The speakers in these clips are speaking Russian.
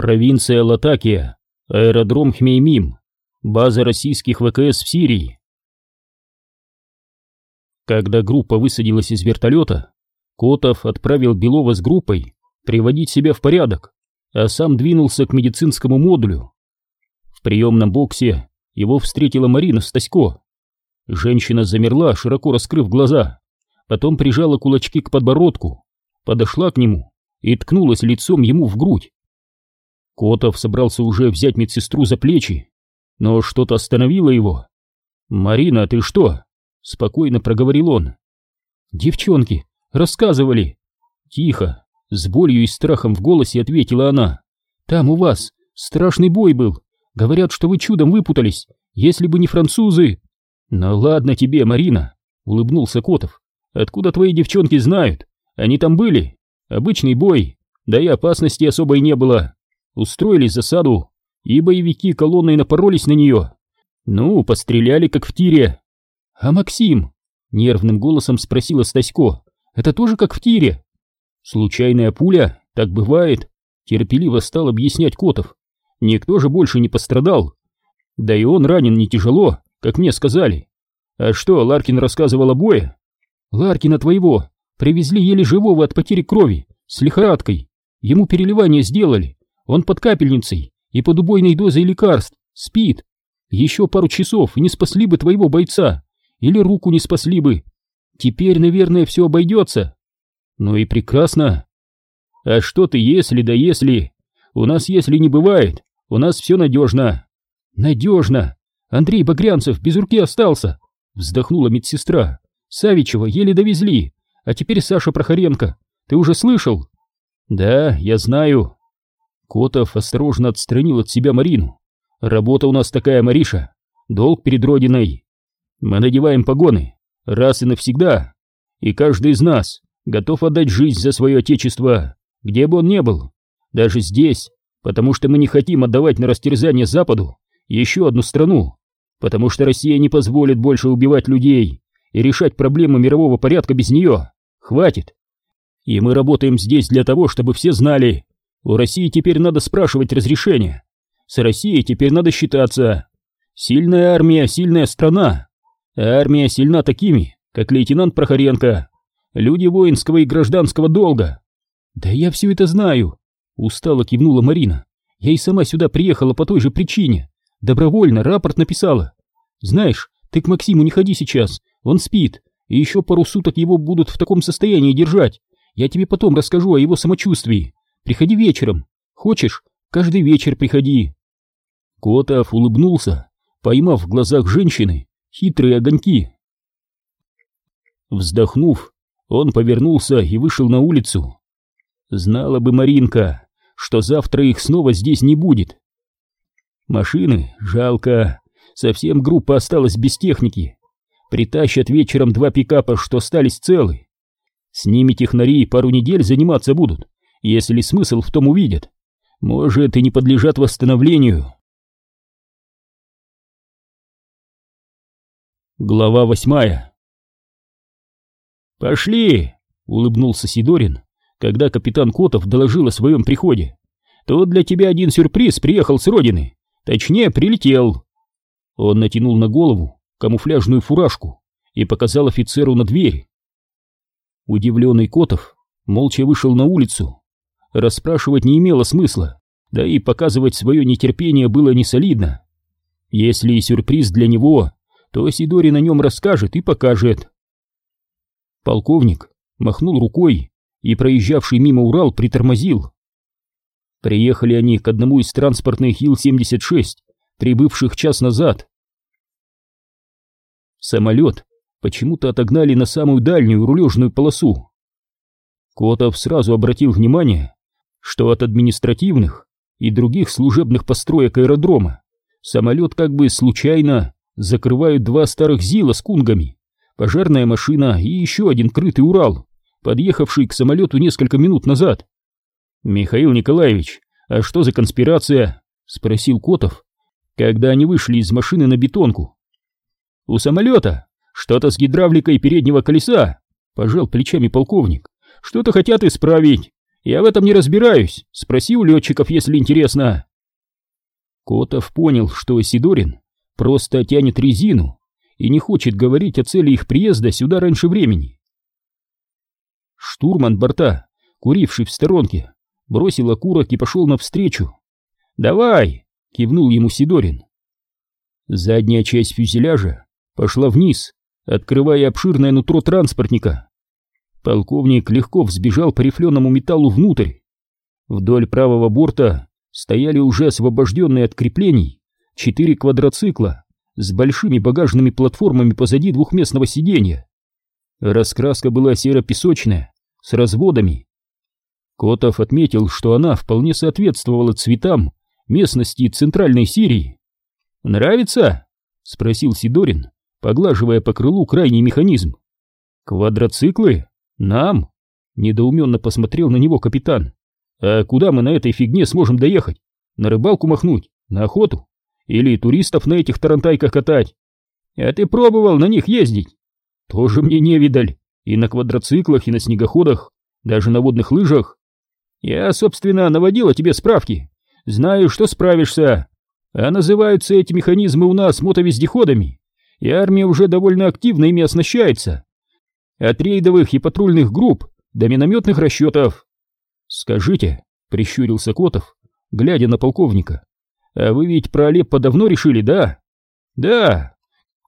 Провинция Латакия, аэродром Хмеймим, база российских ВКС в Сирии. Когда группа высадилась из вертолета, Котов отправил Белова с группой приводить себя в порядок, а сам двинулся к медицинскому модулю. В приемном боксе его встретила Марина Стасько. Женщина замерла, широко раскрыв глаза, потом прижала кулачки к подбородку, подошла к нему и ткнулась лицом ему в грудь. Котов собрался уже взять медсестру за плечи, но что-то остановило его. «Марина, ты что?» — спокойно проговорил он. «Девчонки, рассказывали!» Тихо, с болью и страхом в голосе ответила она. «Там у вас страшный бой был. Говорят, что вы чудом выпутались, если бы не французы». «Ну ладно тебе, Марина», — улыбнулся Котов. «Откуда твои девчонки знают? Они там были. Обычный бой, да и опасности особой не было устроили засаду, и боевики колонной напоролись на нее. Ну, постреляли как в тире. А Максим? Нервным голосом спросила Стасько. Это тоже как в тире? Случайная пуля, так бывает. Терпеливо стал объяснять Котов. Никто же больше не пострадал. Да и он ранен не тяжело, как мне сказали. А что, Ларкин рассказывал о бое? Ларкина твоего привезли еле живого от потери крови, с лихорадкой. Ему переливание сделали, он под капельницей и под убойной дозой лекарств, спит. Еще пару часов и не спасли бы твоего бойца, или руку не спасли бы. Теперь, наверное, все обойдется. Ну и прекрасно. А что ты если да если? У нас если не бывает, у нас все надежно. Надежно. Андрей Багрянцев без руки остался, вздохнула медсестра. Савичева еле довезли, а теперь Саша Прохоренко. Ты уже слышал? Да, я знаю. Котов осторожно отстранил от себя Марину. «Работа у нас такая, Мариша. Долг перед Родиной. Мы надеваем погоны. Раз и навсегда. И каждый из нас готов отдать жизнь за свое отечество, где бы он ни был. Даже здесь, потому что мы не хотим отдавать на растерзание Западу еще одну страну. Потому что Россия не позволит больше убивать людей и решать проблемы мирового порядка без нее. Хватит. И мы работаем здесь для того, чтобы все знали, у России теперь надо спрашивать разрешение. С Россией теперь надо считаться. Сильная армия, сильная страна. армия сильна такими, как лейтенант Прохоренко. Люди воинского и гражданского долга. Да я все это знаю. Устало кивнула Марина. Я и сама сюда приехала по той же причине. Добровольно рапорт написала. Знаешь, ты к Максиму не ходи сейчас, он спит, и еще пару суток его будут в таком состоянии держать. Я тебе потом расскажу о его самочувствии. Приходи вечером. Хочешь, каждый вечер приходи. Котов улыбнулся, поймав в глазах женщины хитрые огоньки. Вздохнув, он повернулся и вышел на улицу. Знала бы Маринка, что завтра их снова здесь не будет. Машины жалко, совсем группа осталась без техники. Притащат вечером два пикапа, что остались целы. С ними технари пару недель заниматься будут, если смысл в том увидят. Может, и не подлежат восстановлению. Глава восьмая «Пошли!» — улыбнулся Сидорин, когда капитан Котов доложил о своем приходе. «Тут для тебя один сюрприз приехал с родины. Точнее, прилетел». Он натянул на голову камуфляжную фуражку и показал офицеру на дверь. Удивленный Котов молча вышел на улицу, Расспрашивать не имело смысла, да и показывать свое нетерпение было не солидно. Если и сюрприз для него, то Сидори на нем расскажет и покажет. Полковник махнул рукой, и проезжавший мимо Урал притормозил. Приехали они к одному из транспортных Ил-76, прибывших час назад. Самолет почему-то отогнали на самую дальнюю рулежную полосу. Котов сразу обратил внимание, что от административных и других служебных построек аэродрома самолет как бы случайно закрывают два старых ЗИЛа с кунгами, пожарная машина и еще один крытый Урал, подъехавший к самолету несколько минут назад. «Михаил Николаевич, а что за конспирация?» — спросил Котов, когда они вышли из машины на бетонку. «У самолета что-то с гидравликой переднего колеса», — пожал плечами полковник. «Что-то хотят исправить, Я в этом не разбираюсь. Спроси у летчиков, если интересно. Котов понял, что Сидорин просто тянет резину и не хочет говорить о цели их приезда сюда раньше времени. Штурман борта, куривший в сторонке, бросил окурок и пошел навстречу. «Давай!» — кивнул ему Сидорин. Задняя часть фюзеляжа пошла вниз, открывая обширное нутро транспортника. Полковник легко взбежал по рифленому металлу внутрь. Вдоль правого борта стояли уже освобожденные от креплений четыре квадроцикла с большими багажными платформами позади двухместного сиденья. Раскраска была серо-песочная, с разводами. Котов отметил, что она вполне соответствовала цветам местности Центральной Сирии. «Нравится?» — спросил Сидорин, поглаживая по крылу крайний механизм. «Квадроциклы? Нам?» — недоуменно посмотрел на него капитан. «А куда мы на этой фигне сможем доехать? На рыбалку махнуть? На охоту? Или туристов на этих тарантайках катать? А ты пробовал на них ездить?» «Тоже мне не видаль. И на квадроциклах, и на снегоходах, даже на водных лыжах. Я, собственно, наводила тебе справки. Знаю, что справишься. А называются эти механизмы у нас мотовездеходами, и армия уже довольно активно ими оснащается. От рейдовых и патрульных групп до минометных расчетов. Скажите, прищурился Котов, глядя на полковника, а вы ведь про Алеппо давно решили, да? Да.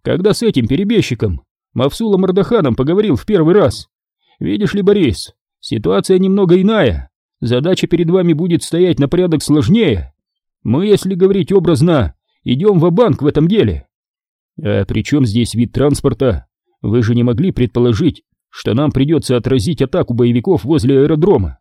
Когда с этим перебежчиком, Мавсулом Мордаханом, поговорил в первый раз. Видишь ли, Борис, ситуация немного иная. Задача перед вами будет стоять на порядок сложнее. Мы, если говорить образно, идем в банк в этом деле. А при чем здесь вид транспорта? Вы же не могли предположить, что нам придется отразить атаку боевиков возле аэродрома.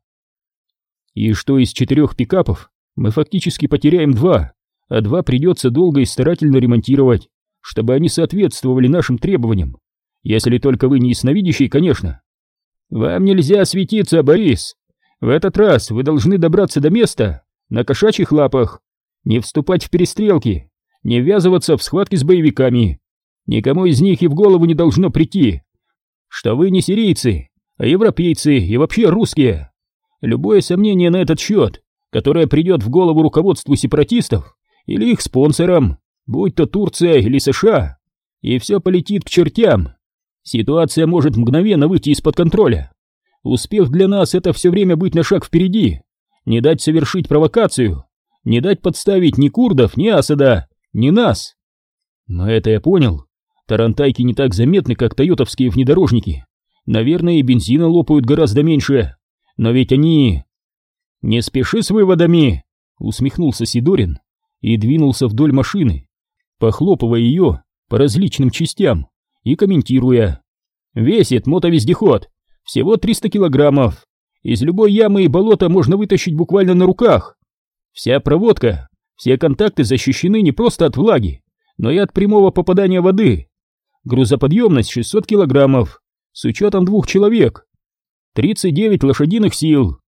И что из четырех пикапов мы фактически потеряем два, а два придется долго и старательно ремонтировать, чтобы они соответствовали нашим требованиям. Если только вы не ясновидящий, конечно. Вам нельзя светиться, Борис. В этот раз вы должны добраться до места на кошачьих лапах, не вступать в перестрелки, не ввязываться в схватки с боевиками. Никому из них и в голову не должно прийти, что вы не сирийцы, а европейцы и вообще русские. Любое сомнение на этот счет, которое придет в голову руководству сепаратистов или их спонсорам, будь то Турция или США, и все полетит к чертям. Ситуация может мгновенно выйти из-под контроля. Успех для нас — это все время быть на шаг впереди, не дать совершить провокацию, не дать подставить ни курдов, ни Асада, ни нас. Но это я понял. Тарантайки не так заметны, как тойотовские внедорожники. Наверное, и бензина лопают гораздо меньше. Но ведь они... «Не спеши с выводами!» — усмехнулся Сидорин и двинулся вдоль машины, похлопывая ее по различным частям и комментируя. «Весит мотовездеход всего 300 килограммов. Из любой ямы и болота можно вытащить буквально на руках. Вся проводка, все контакты защищены не просто от влаги, но и от прямого попадания воды. Грузоподъемность 600 килограммов, с учетом двух человек. 39 лошадиных сил.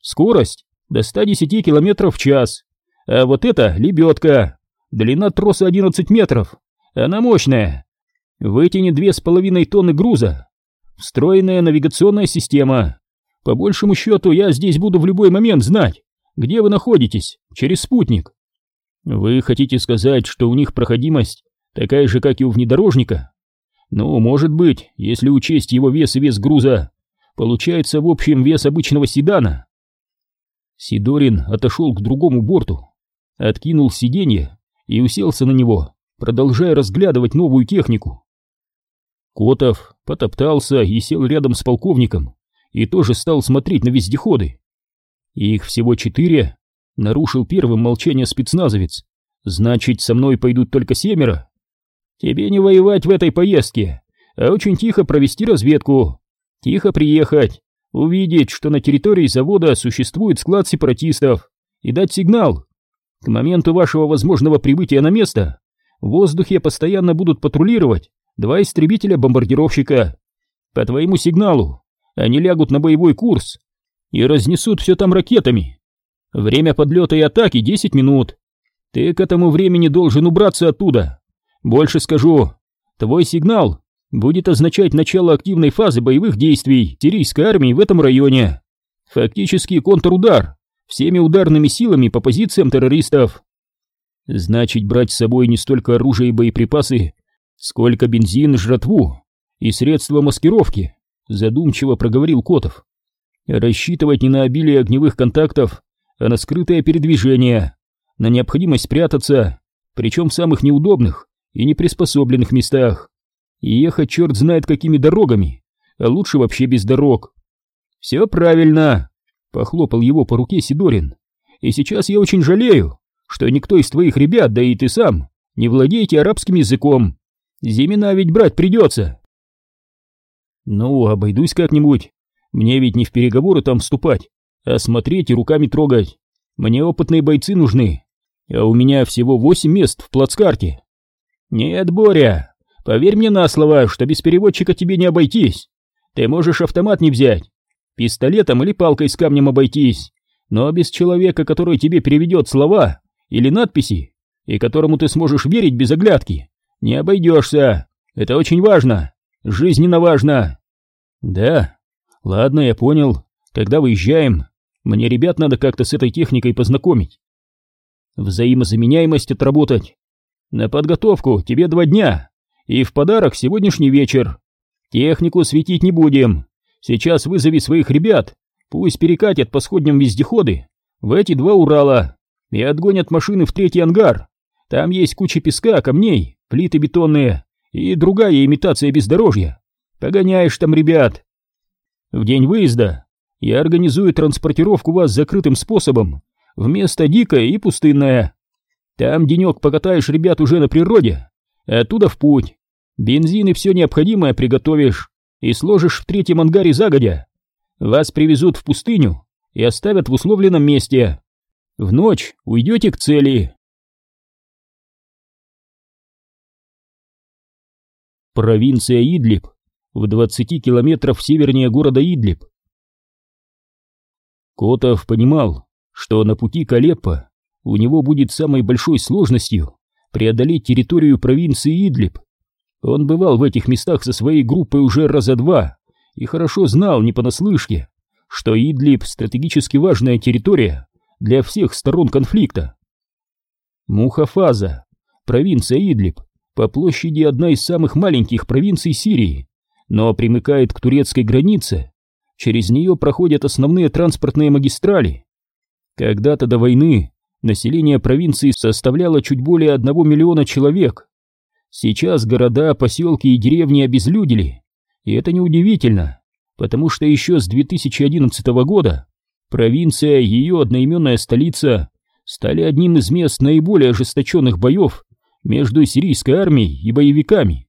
Скорость до 110 километров в час. А вот это лебедка. Длина троса 11 метров. Она мощная. Вытянет две с половиной тонны груза. Встроенная навигационная система. По большему счету, я здесь буду в любой момент знать, где вы находитесь, через спутник. Вы хотите сказать, что у них проходимость такая же, как и у внедорожника? Ну, может быть, если учесть его вес и вес груза, получается в общем вес обычного седана. Сидорин отошел к другому борту, откинул сиденье и уселся на него, продолжая разглядывать новую технику. Котов потоптался и сел рядом с полковником и тоже стал смотреть на вездеходы. Их всего четыре, нарушил первым молчание спецназовец. Значит, со мной пойдут только семеро. Тебе не воевать в этой поездке, а очень тихо провести разведку. Тихо приехать, увидеть, что на территории завода существует склад сепаратистов, и дать сигнал. К моменту вашего возможного прибытия на место в воздухе постоянно будут патрулировать два истребителя-бомбардировщика. По твоему сигналу они лягут на боевой курс и разнесут все там ракетами. Время подлета и атаки 10 минут. Ты к этому времени должен убраться оттуда. Больше скажу, твой сигнал будет означать начало активной фазы боевых действий сирийской армии в этом районе. Фактически контрудар, всеми ударными силами по позициям террористов. Значит, брать с собой не столько оружие и боеприпасы, сколько бензин, жратву и средства маскировки, задумчиво проговорил Котов. Рассчитывать не на обилие огневых контактов, а на скрытое передвижение, на необходимость спрятаться, причем в самых неудобных и неприспособленных местах. И ехать черт знает какими дорогами, а лучше вообще без дорог. «Все правильно», — похлопал его по руке Сидорин. «И сейчас я очень жалею, что никто из твоих ребят, да и ты сам, не владеете арабским языком. Зимина ведь брать придется». «Ну, обойдусь как-нибудь. Мне ведь не в переговоры там вступать, а смотреть и руками трогать. Мне опытные бойцы нужны, а у меня всего восемь мест в плацкарте». «Нет, Боря, поверь мне на слово, что без переводчика тебе не обойтись. Ты можешь автомат не взять, пистолетом или палкой с камнем обойтись, но без человека, который тебе переведет слова или надписи, и которому ты сможешь верить без оглядки, не обойдешься. Это очень важно, жизненно важно. Да, ладно, я понял. Когда выезжаем, мне ребят надо как-то с этой техникой познакомить. Взаимозаменяемость отработать. На подготовку тебе два дня, и в подарок сегодняшний вечер. Технику светить не будем. Сейчас вызови своих ребят, пусть перекатят по сходням вездеходы в эти два Урала и отгонят машины в третий ангар. Там есть куча песка, камней, плиты бетонные и другая имитация бездорожья. Погоняешь там ребят. В день выезда я организую транспортировку вас закрытым способом вместо дикое и пустынное. Там денек покатаешь ребят уже на природе, оттуда в путь. Бензин и все необходимое приготовишь и сложишь в третьем ангаре загодя. Вас привезут в пустыню и оставят в условленном месте. В ночь уйдете к цели. Провинция Идлиб, в 20 километров севернее города Идлиб. Котов понимал, что на пути к Алеппо у него будет самой большой сложностью преодолеть территорию провинции Идлиб. Он бывал в этих местах со своей группой уже раза два и хорошо знал не понаслышке, что Идлиб стратегически важная территория для всех сторон конфликта. Мухафаза, провинция Идлиб, по площади одна из самых маленьких провинций Сирии, но примыкает к турецкой границе. Через нее проходят основные транспортные магистрали. Когда-то до войны население провинции составляло чуть более одного миллиона человек. Сейчас города, поселки и деревни обезлюдили, и это неудивительно, потому что еще с 2011 года провинция и ее одноименная столица стали одним из мест наиболее ожесточенных боев между сирийской армией и боевиками.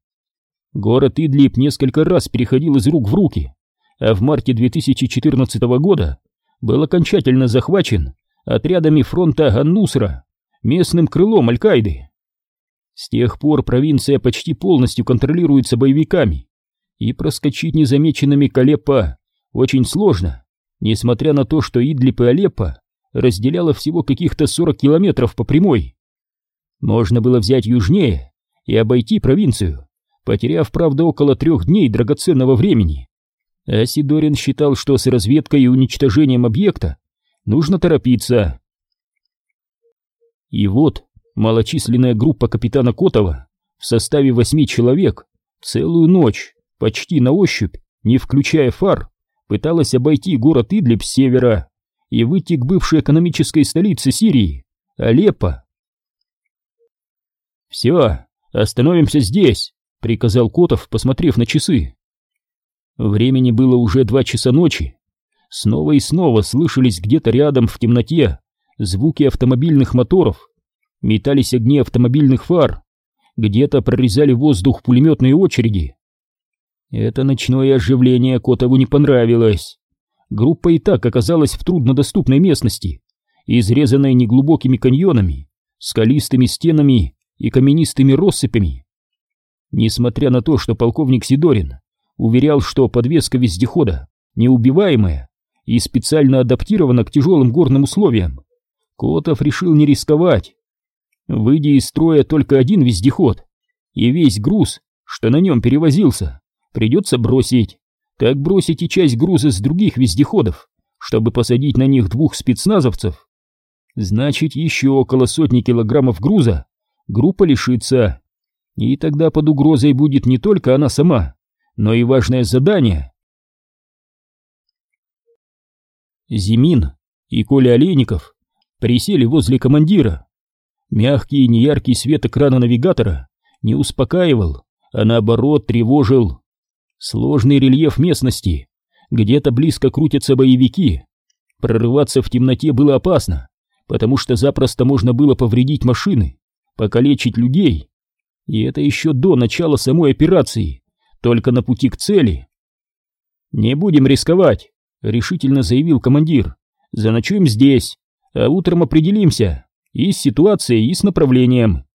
Город Идлиб несколько раз переходил из рук в руки, а в марте 2014 года был окончательно захвачен отрядами фронта Ганнусра, местным крылом Аль-Каиды. С тех пор провинция почти полностью контролируется боевиками, и проскочить незамеченными к Алеппо очень сложно, несмотря на то, что Идлиб и Алеппо разделяло всего каких-то 40 километров по прямой. Можно было взять южнее и обойти провинцию, потеряв, правда, около трех дней драгоценного времени. А Сидорин считал, что с разведкой и уничтожением объекта нужно торопиться. И вот малочисленная группа капитана Котова в составе восьми человек целую ночь, почти на ощупь, не включая фар, пыталась обойти город Идлиб с севера и выйти к бывшей экономической столице Сирии, Алеппо. «Все, остановимся здесь», — приказал Котов, посмотрев на часы. Времени было уже два часа ночи. Снова и снова слышались где-то рядом в темноте звуки автомобильных моторов, метались огни автомобильных фар, где-то прорезали воздух пулеметные очереди. Это ночное оживление Котову не понравилось. Группа и так оказалась в труднодоступной местности, изрезанной неглубокими каньонами, скалистыми стенами и каменистыми россыпями. Несмотря на то, что полковник Сидорин уверял, что подвеска вездехода неубиваемая и специально адаптирована к тяжелым горным условиям, Котов решил не рисковать. Выйдя из строя только один вездеход, и весь груз, что на нем перевозился, придется бросить, как бросить и часть груза с других вездеходов, чтобы посадить на них двух спецназовцев. Значит, еще около сотни килограммов груза группа лишится. И тогда под угрозой будет не только она сама, но и важное задание. Зимин и Коля Олейников присели возле командира. Мягкий неяркий свет экрана навигатора не успокаивал, а наоборот тревожил. Сложный рельеф местности, где-то близко крутятся боевики. Прорываться в темноте было опасно, потому что запросто можно было повредить машины, покалечить людей. И это еще до начала самой операции, только на пути к цели. «Не будем рисковать», — решительно заявил командир. «Заночуем здесь, а утром определимся и с ситуацией, и с направлением.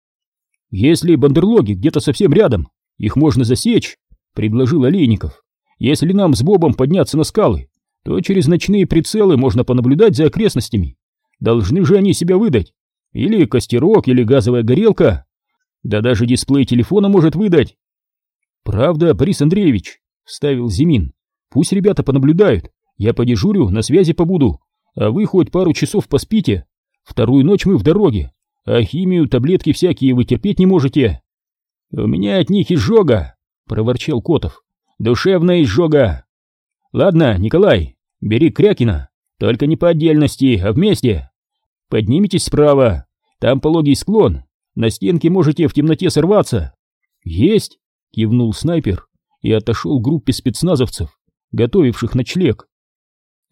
Если бандерлоги где-то совсем рядом, их можно засечь, предложил Олейников. Если нам с Бобом подняться на скалы, то через ночные прицелы можно понаблюдать за окрестностями. Должны же они себя выдать. Или костерок, или газовая горелка. Да даже дисплей телефона может выдать. Правда, Борис Андреевич, вставил Зимин. Пусть ребята понаблюдают. Я подежурю, на связи побуду. А вы хоть пару часов поспите. Вторую ночь мы в дороге. А химию, таблетки всякие вы терпеть не можете. У меня от них изжога, проворчал Котов. Душевная изжога. Ладно, Николай, бери Крякина, только не по отдельности, а вместе. Поднимитесь справа, там пологий склон, на стенке можете в темноте сорваться. Есть, кивнул снайпер и отошел к группе спецназовцев, готовивших ночлег.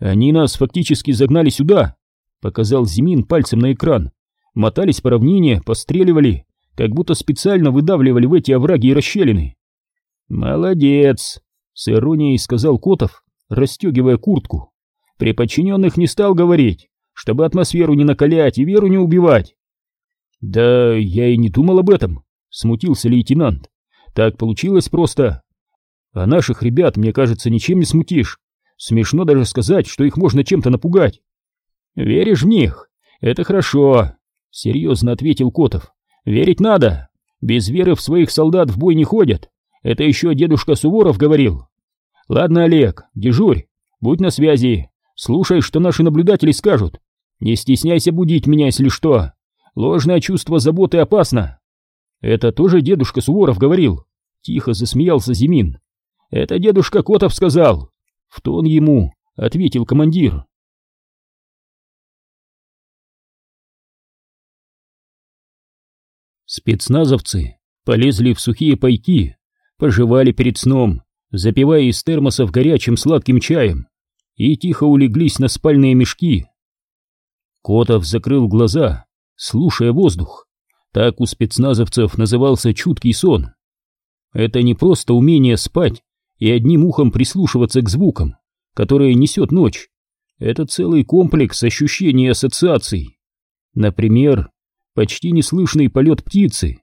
Они нас фактически загнали сюда, показал Зимин пальцем на экран. Мотались по равнине, постреливали, как будто специально выдавливали в эти овраги и расщелины. «Молодец!» — с иронией сказал Котов, расстегивая куртку. «При подчиненных не стал говорить, чтобы атмосферу не накалять и веру не убивать». «Да я и не думал об этом», — смутился лейтенант. «Так получилось просто. А наших ребят, мне кажется, ничем не смутишь. Смешно даже сказать, что их можно чем-то напугать». «Веришь в них? Это хорошо», — серьезно ответил Котов. «Верить надо. Без веры в своих солдат в бой не ходят. Это еще дедушка Суворов говорил. Ладно, Олег, дежурь, будь на связи, слушай, что наши наблюдатели скажут. Не стесняйся будить меня, если что. Ложное чувство заботы опасно. Это тоже дедушка Суворов говорил. Тихо засмеялся Зимин. Это дедушка Котов сказал. В тон ему ответил командир. Спецназовцы полезли в сухие пайки, пожевали перед сном, запивая из термосов горячим сладким чаем, и тихо улеглись на спальные мешки. Котов закрыл глаза, слушая воздух. Так у спецназовцев назывался чуткий сон. Это не просто умение спать и одним ухом прислушиваться к звукам, которые несет ночь. Это целый комплекс ощущений и ассоциаций. Например, почти неслышный полет птицы.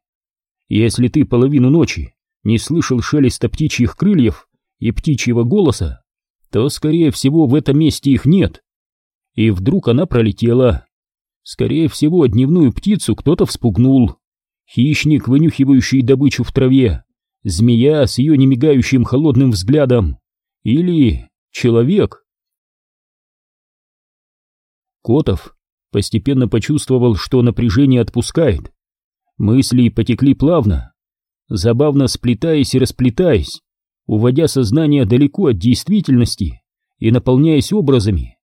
Если ты половину ночи не слышал шелеста птичьих крыльев и птичьего голоса, то, скорее всего, в этом месте их нет. И вдруг она пролетела. Скорее всего, дневную птицу кто-то вспугнул. Хищник, вынюхивающий добычу в траве, змея с ее немигающим холодным взглядом, или человек. Котов постепенно почувствовал, что напряжение отпускает. Мысли потекли плавно, забавно сплетаясь и расплетаясь, уводя сознание далеко от действительности и наполняясь образами.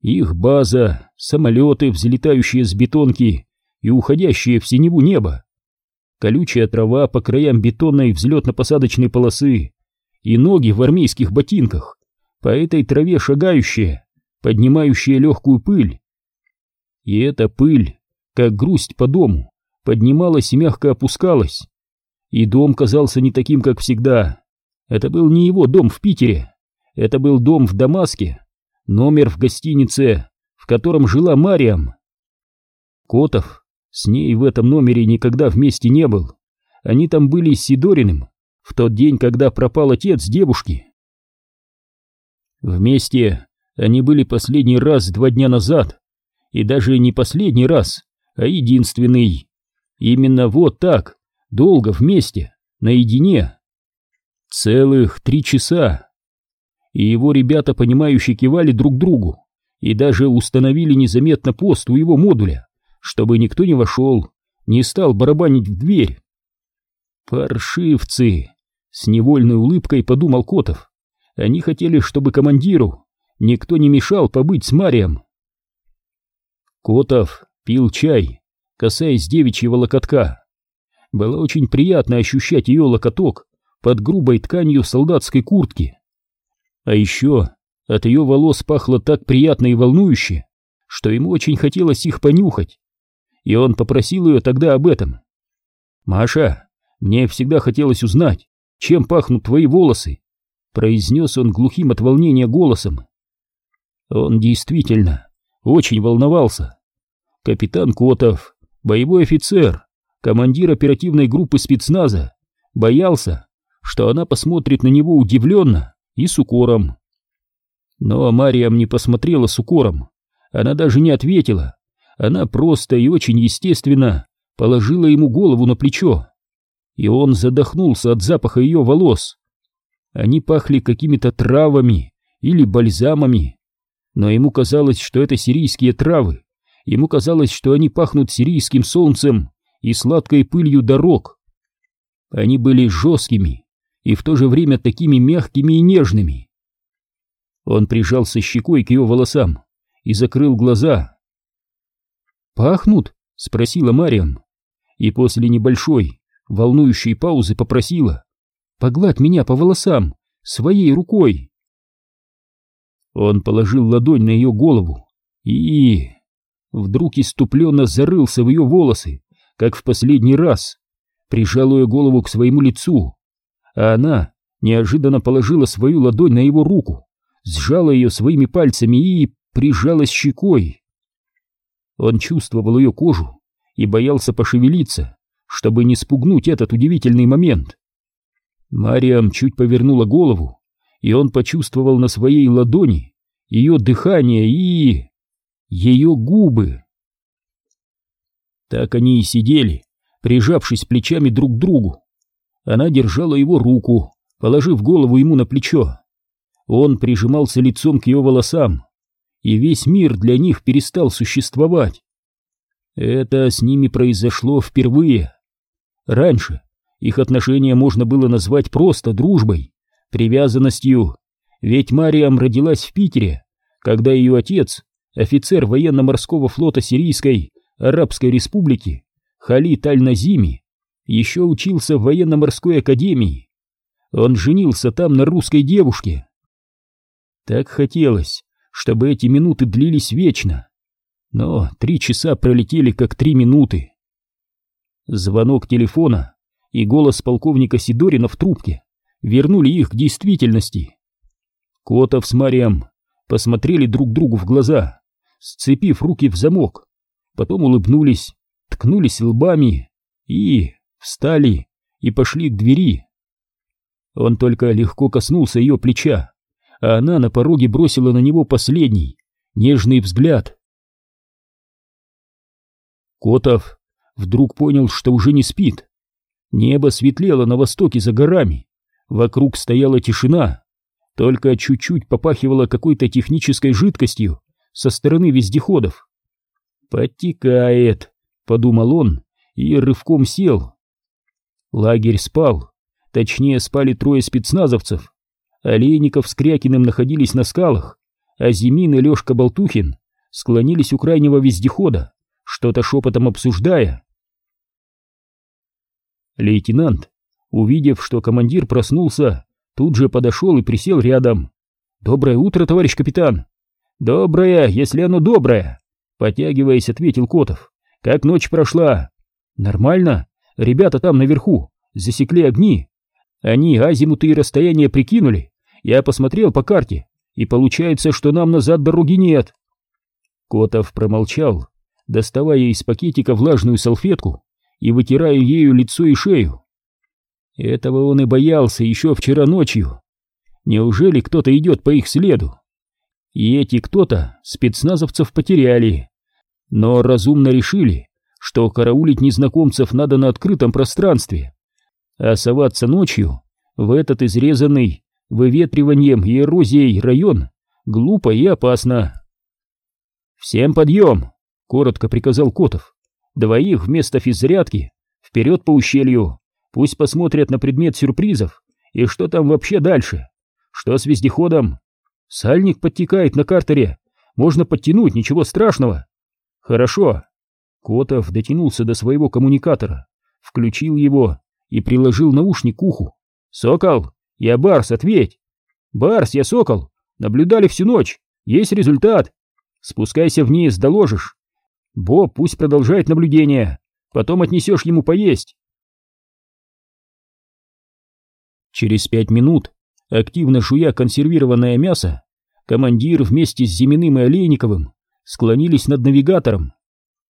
Их база, самолеты, взлетающие с бетонки и уходящие в синеву небо, колючая трава по краям бетонной взлетно-посадочной полосы и ноги в армейских ботинках, по этой траве шагающие, поднимающие легкую пыль. И эта пыль, как грусть по дому, поднималась и мягко опускалась. И дом казался не таким, как всегда. Это был не его дом в Питере. Это был дом в Дамаске. Номер в гостинице, в котором жила Мариам. Котов с ней в этом номере никогда вместе не был. Они там были с Сидориным в тот день, когда пропал отец девушки. Вместе они были последний раз два дня назад, и даже не последний раз, а единственный. Именно вот так, долго вместе, наедине. Целых три часа. И его ребята, понимающе кивали друг другу, и даже установили незаметно пост у его модуля, чтобы никто не вошел, не стал барабанить в дверь. «Паршивцы!» — с невольной улыбкой подумал Котов. «Они хотели, чтобы командиру никто не мешал побыть с Марием». Котов пил чай, касаясь девичьего локотка. Было очень приятно ощущать ее локоток под грубой тканью солдатской куртки. А еще от ее волос пахло так приятно и волнующе, что ему очень хотелось их понюхать. И он попросил ее тогда об этом. «Маша, мне всегда хотелось узнать, чем пахнут твои волосы», произнес он глухим от волнения голосом. Он действительно очень волновался. Капитан Котов, боевой офицер, командир оперативной группы спецназа, боялся, что она посмотрит на него удивленно и с укором. Но Мариам не посмотрела с укором, она даже не ответила, она просто и очень естественно положила ему голову на плечо, и он задохнулся от запаха ее волос. Они пахли какими-то травами или бальзамами, но ему казалось, что это сирийские травы, ему казалось, что они пахнут сирийским солнцем и сладкой пылью дорог. Они были жесткими и в то же время такими мягкими и нежными. Он прижался щекой к ее волосам и закрыл глаза. «Пахнут?» — спросила Мариам, и после небольшой, волнующей паузы попросила. «Погладь меня по волосам своей рукой». Он положил ладонь на ее голову и... Вдруг иступленно зарылся в ее волосы, как в последний раз, прижал ее голову к своему лицу, а она неожиданно положила свою ладонь на его руку, сжала ее своими пальцами и прижалась щекой. Он чувствовал ее кожу и боялся пошевелиться, чтобы не спугнуть этот удивительный момент. Мариам чуть повернула голову, и он почувствовал на своей ладони ее дыхание и... ее губы. Так они и сидели, прижавшись плечами друг к другу. Она держала его руку, положив голову ему на плечо. Он прижимался лицом к ее волосам, и весь мир для них перестал существовать. Это с ними произошло впервые. Раньше их отношения можно было назвать просто дружбой, привязанностью, ведь Мариам родилась в Питере, когда ее отец, офицер военно-морского флота Сирийской Арабской Республики, Халид Аль-Назими, еще учился в военно-морской академии. Он женился там на русской девушке. Так хотелось, чтобы эти минуты длились вечно. Но три часа пролетели как три минуты. Звонок телефона и голос полковника Сидорина в трубке вернули их к действительности. Котов с Марием посмотрели друг другу в глаза, сцепив руки в замок, потом улыбнулись ткнулись лбами и встали и пошли к двери. Он только легко коснулся ее плеча, а она на пороге бросила на него последний, нежный взгляд. Котов вдруг понял, что уже не спит. Небо светлело на востоке за горами, вокруг стояла тишина, только чуть-чуть попахивало какой-то технической жидкостью со стороны вездеходов. «Подтекает», подумал он и рывком сел. Лагерь спал, точнее спали трое спецназовцев. Олейников с Крякиным находились на скалах, а Зимин и Лешка Болтухин склонились у крайнего вездехода, что-то шепотом обсуждая. Лейтенант, увидев, что командир проснулся, тут же подошел и присел рядом. «Доброе утро, товарищ капитан!» «Доброе, если оно доброе!» Потягиваясь, ответил Котов. Как ночь прошла? Нормально. Ребята там наверху засекли огни. Они азимуты и расстояние прикинули. Я посмотрел по карте, и получается, что нам назад дороги нет. Котов промолчал, доставая из пакетика влажную салфетку и вытирая ею лицо и шею. Этого он и боялся еще вчера ночью. Неужели кто-то идет по их следу? И эти кто-то спецназовцев потеряли но разумно решили, что караулить незнакомцев надо на открытом пространстве, а соваться ночью в этот изрезанный выветриванием и эрозией район глупо и опасно. «Всем подъем!» — коротко приказал Котов. «Двоих вместо физзарядки вперед по ущелью. Пусть посмотрят на предмет сюрпризов и что там вообще дальше. Что с вездеходом? Сальник подтекает на картере. Можно подтянуть, ничего страшного. Хорошо. Котов дотянулся до своего коммуникатора, включил его и приложил наушник к уху. «Сокол, я Барс, ответь!» «Барс, я Сокол! Наблюдали всю ночь! Есть результат! Спускайся вниз, доложишь! Боб пусть продолжает наблюдение, потом отнесешь ему поесть!» Через пять минут, активно жуя консервированное мясо, командир вместе с Зиминым и Олейниковым склонились над навигатором.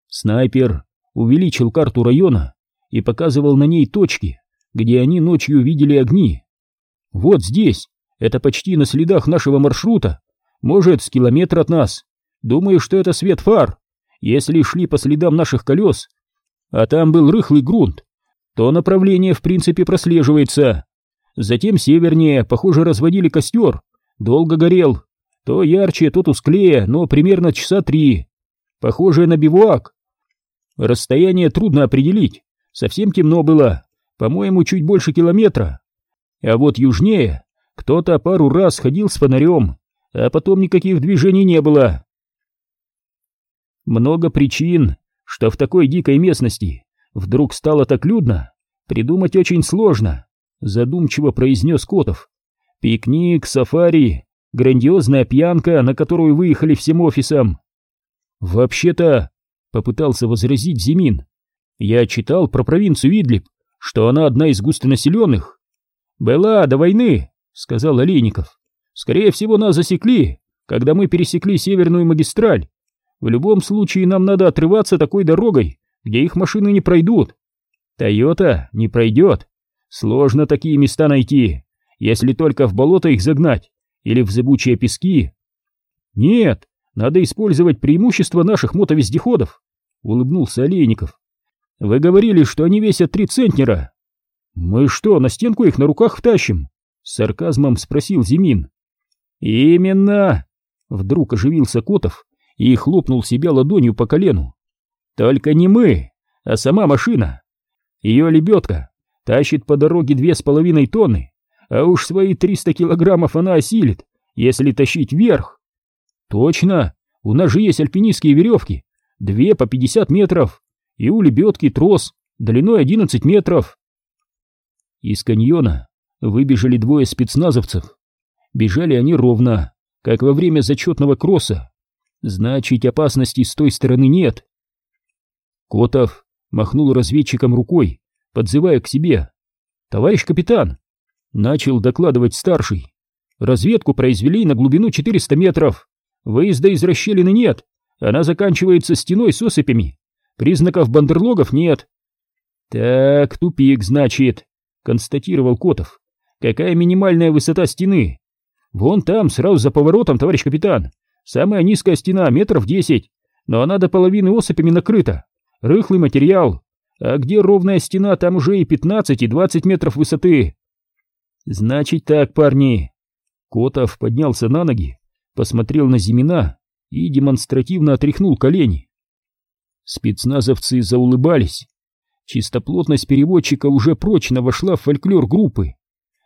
Снайпер увеличил карту района и показывал на ней точки, где они ночью видели огни. Вот здесь, это почти на следах нашего маршрута, может, с километра от нас. Думаю, что это свет фар. Если шли по следам наших колес, а там был рыхлый грунт, то направление в принципе прослеживается. Затем севернее, похоже, разводили костер. Долго горел. То ярче, то тусклее, но примерно часа три. Похоже на бивуак. Расстояние трудно определить. Совсем темно было. По-моему, чуть больше километра. А вот южнее кто-то пару раз ходил с фонарем, а потом никаких движений не было. Много причин, что в такой дикой местности вдруг стало так людно, придумать очень сложно задумчиво произнес Котов. Пикник, сафари, грандиозная пьянка, на которую выехали всем офисом. Вообще-то, попытался возразить Зимин, я читал про провинцию Идлиб, что она одна из густонаселенных. Была до войны, сказал Олейников. Скорее всего, нас засекли, когда мы пересекли северную магистраль. В любом случае нам надо отрываться такой дорогой, где их машины не пройдут. Тойота не пройдет, Сложно такие места найти, если только в болото их загнать или в зыбучие пески. Нет, надо использовать преимущество наших мотовездеходов, улыбнулся Олейников. Вы говорили, что они весят три центнера. Мы что, на стенку их на руках втащим? С сарказмом спросил Зимин. Именно! Вдруг оживился Котов и хлопнул себя ладонью по колену. Только не мы, а сама машина. Ее лебедка тащит по дороге две с половиной тонны, а уж свои триста килограммов она осилит, если тащить вверх. Точно, у нас же есть альпинистские веревки, две по пятьдесят метров, и у лебедки трос длиной одиннадцать метров. Из каньона выбежали двое спецназовцев. Бежали они ровно, как во время зачетного кросса. Значит, опасности с той стороны нет. Котов махнул разведчикам рукой, подзывая к себе. «Товарищ капитан!» Начал докладывать старший. «Разведку произвели на глубину 400 метров. Выезда из расщелины нет. Она заканчивается стеной с осыпями. Признаков бандерлогов нет». «Так, тупик, значит», — констатировал Котов. «Какая минимальная высота стены?» «Вон там, сразу за поворотом, товарищ капитан. Самая низкая стена, метров десять, но она до половины осыпями накрыта. Рыхлый материал, а где ровная стена, там уже и 15, и 20 метров высоты. Значит так, парни. Котов поднялся на ноги, посмотрел на Зимина и демонстративно отряхнул колени. Спецназовцы заулыбались. Чистоплотность переводчика уже прочно вошла в фольклор группы.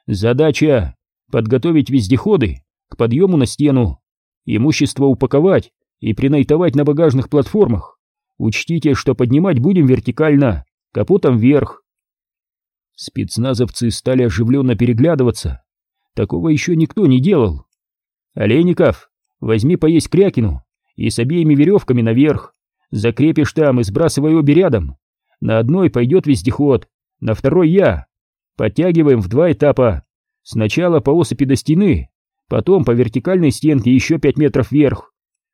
Задача — подготовить вездеходы к подъему на стену, имущество упаковать и принайтовать на багажных платформах. Учтите, что поднимать будем вертикально, капотом вверх. Спецназовцы стали оживленно переглядываться. Такого еще никто не делал. Олейников, возьми поесть крякину и с обеими веревками наверх. Закрепишь там и сбрасывай обе рядом. На одной пойдет вездеход, на второй я. Подтягиваем в два этапа. Сначала по осыпи до стены, потом по вертикальной стенке еще пять метров вверх.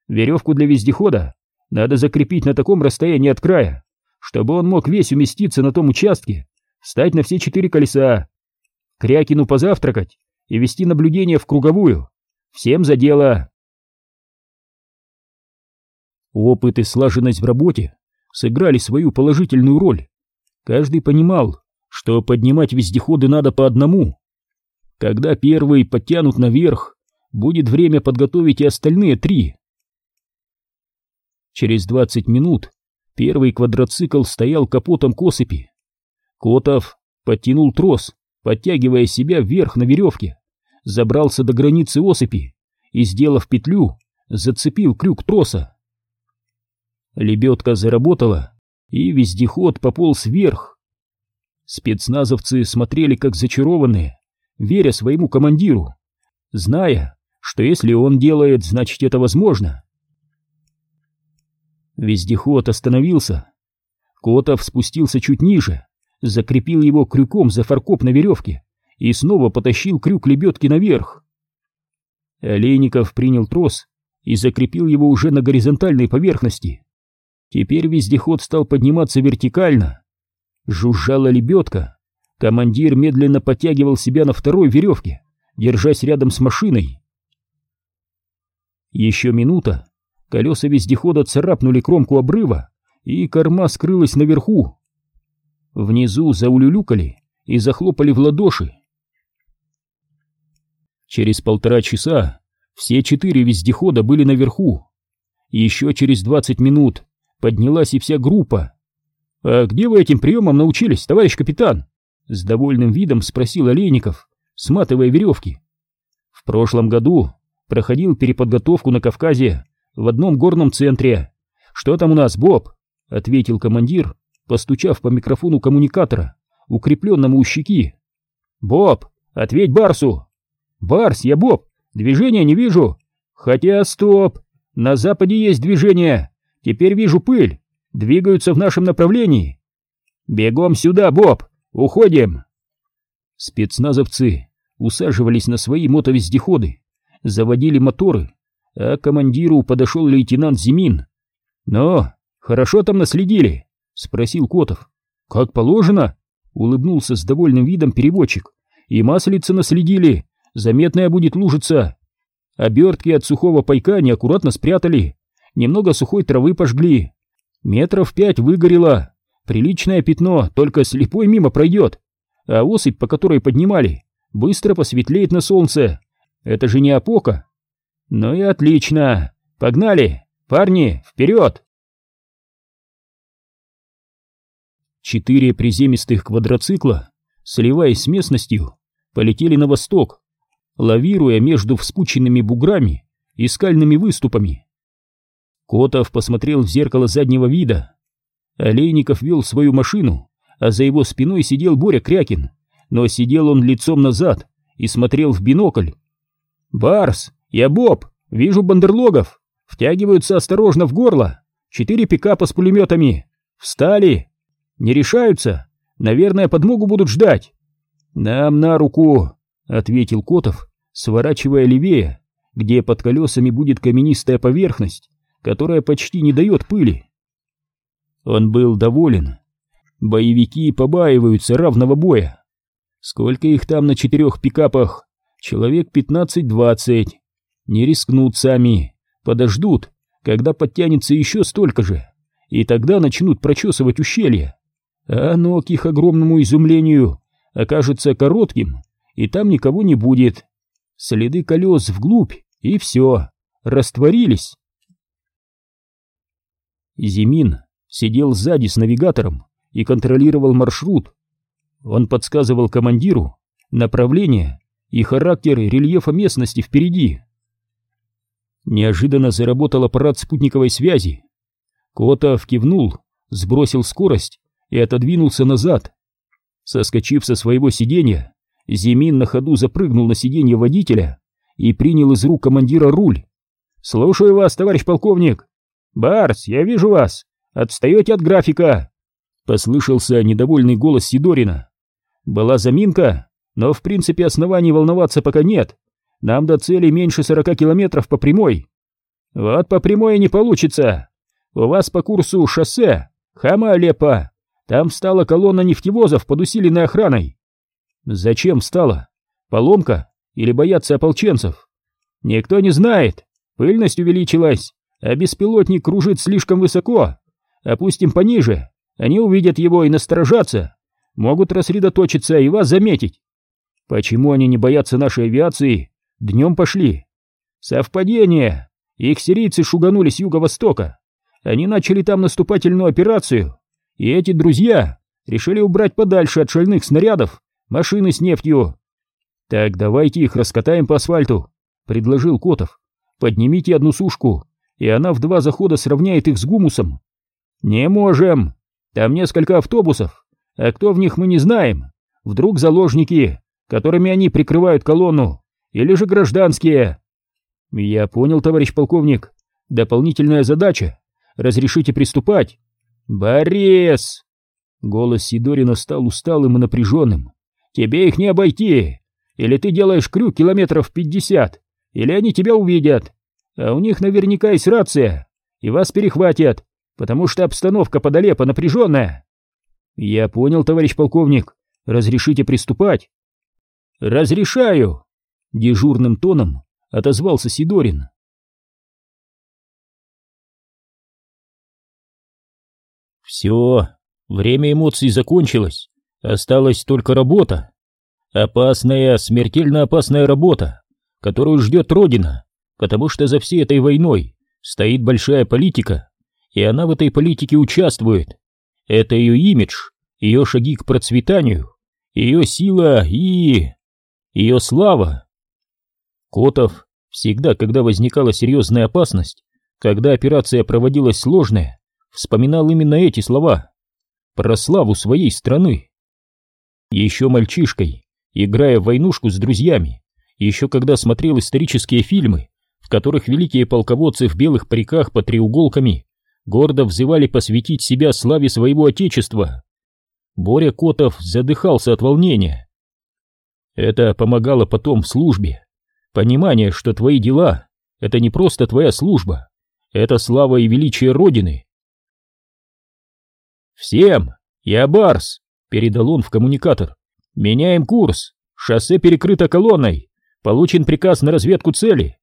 Веревку для вездехода надо закрепить на таком расстоянии от края, чтобы он мог весь уместиться на том участке, встать на все четыре колеса, Крякину позавтракать и вести наблюдение в круговую. Всем за дело. Опыт и слаженность в работе сыграли свою положительную роль. Каждый понимал, что поднимать вездеходы надо по одному. Когда первый подтянут наверх, будет время подготовить и остальные три. Через двадцать минут первый квадроцикл стоял капотом к осыпи. Котов подтянул трос, подтягивая себя вверх на веревке, забрался до границы осыпи и, сделав петлю, зацепил крюк троса. Лебедка заработала, и вездеход пополз вверх. Спецназовцы смотрели как зачарованные, веря своему командиру, зная, что если он делает, значит это возможно. Вездеход остановился. Котов спустился чуть ниже, закрепил его крюком за фаркоп на веревке и снова потащил крюк лебедки наверх. Олейников принял трос и закрепил его уже на горизонтальной поверхности. Теперь вездеход стал подниматься вертикально. Жужжала лебедка. Командир медленно подтягивал себя на второй веревке, держась рядом с машиной. Еще минута. Колеса вездехода царапнули кромку обрыва, и корма скрылась наверху. Внизу заулюлюкали и захлопали в ладоши. Через полтора часа все четыре вездехода были наверху. Еще через двадцать минут поднялась и вся группа. «А где вы этим приемом научились, товарищ капитан?» С довольным видом спросил Олейников, сматывая веревки. «В прошлом году проходил переподготовку на Кавказе в одном горном центре. Что там у нас, Боб?» — ответил командир, постучав по микрофону коммуникатора, укрепленному у щеки. «Боб, ответь Барсу!» «Барс, я Боб, движения не вижу!» «Хотя, стоп! На западе есть движение! Теперь вижу пыль! Двигаются в нашем направлении!» «Бегом сюда, Боб! Уходим!» Спецназовцы усаживались на свои мотовездеходы, заводили моторы, а к командиру подошел лейтенант Зимин. «Ну, хорошо там наследили?» — спросил Котов. «Как положено?» — улыбнулся с довольным видом переводчик. «И маслица наследили, заметная будет лужица. Обертки от сухого пайка неаккуратно спрятали, немного сухой травы пожгли. Метров пять выгорело, приличное пятно, только слепой мимо пройдет. А осыпь, по которой поднимали, быстро посветлеет на солнце. Это же не опока. Ну и отлично. Погнали, парни, вперед! Четыре приземистых квадроцикла, сливаясь с местностью, полетели на восток, лавируя между вспученными буграми и скальными выступами. Котов посмотрел в зеркало заднего вида. Олейников вел свою машину, а за его спиной сидел Боря Крякин, но сидел он лицом назад и смотрел в бинокль. «Барс, я Боб, вижу бандерлогов, втягиваются осторожно в горло, четыре пикапа с пулеметами, встали, не решаются, наверное, подмогу будут ждать». «Нам на руку», — ответил Котов, сворачивая левее, где под колесами будет каменистая поверхность, которая почти не дает пыли. Он был доволен. Боевики побаиваются равного боя. Сколько их там на четырех пикапах? Человек пятнадцать-двадцать. Не рискнут сами, подождут, когда подтянется еще столько же, и тогда начнут прочесывать ущелье. А оно, к их огромному изумлению, окажется коротким, и там никого не будет следы колес вглубь, и все, растворились. Зимин сидел сзади с навигатором и контролировал маршрут. Он подсказывал командиру направление и характер рельефа местности впереди. Неожиданно заработал аппарат спутниковой связи. Котов кивнул, сбросил скорость и отодвинулся назад. Соскочив со своего сиденья, Зимин на ходу запрыгнул на сиденье водителя и принял из рук командира руль. «Слушаю вас, товарищ полковник!» «Барс, я вижу вас! Отстаете от графика!» Послышался недовольный голос Сидорина. «Была заминка, но в принципе оснований волноваться пока нет. Нам до цели меньше сорока километров по прямой». «Вот по прямой не получится. У вас по курсу шоссе, Хама-Алеппо. Там встала колонна нефтевозов под усиленной охраной. Зачем встала? Поломка или боятся ополченцев? Никто не знает. Пыльность увеличилась, а беспилотник кружит слишком высоко. Опустим пониже, они увидят его и насторожатся. Могут рассредоточиться и вас заметить. Почему они не боятся нашей авиации? Днем пошли. Совпадение. Их сирийцы шуганули с юго-востока. они начали там наступательную операцию, и эти друзья решили убрать подальше от шальных снарядов машины с нефтью. Так давайте их раскатаем по асфальту, предложил Котов. Поднимите одну сушку, и она в два захода сравняет их с гумусом. Не можем. Там несколько автобусов, а кто в них мы не знаем. Вдруг заложники, которыми они прикрывают колонну, или же гражданские. Я понял, товарищ полковник. Дополнительная задача. Разрешите приступать. Борис! Голос Сидорина стал усталым и напряженным. Тебе их не обойти. Или ты делаешь крюк километров пятьдесят, или они тебя увидят. А у них наверняка есть рация, и вас перехватят, потому что обстановка под напряженная. Я понял, товарищ полковник. Разрешите приступать? Разрешаю. Дежурным тоном отозвался Сидорин. Все, время эмоций закончилось, осталась только работа. Опасная, смертельно опасная работа, которую ждет Родина, потому что за всей этой войной стоит большая политика, и она в этой политике участвует. Это ее имидж, ее шаги к процветанию, ее сила и... ее слава. Котов всегда, когда возникала серьезная опасность, когда операция проводилась сложная, вспоминал именно эти слова про славу своей страны. Еще мальчишкой, играя в войнушку с друзьями, еще когда смотрел исторические фильмы, в которых великие полководцы в белых париках под треуголками гордо взывали посвятить себя славе своего отечества. Боря Котов задыхался от волнения. Это помогало потом в службе. Понимание, что твои дела — это не просто твоя служба, это слава и величие Родины. «Всем! Я Барс!» — передал он в коммуникатор. «Меняем курс! Шоссе перекрыто колонной! Получен приказ на разведку цели!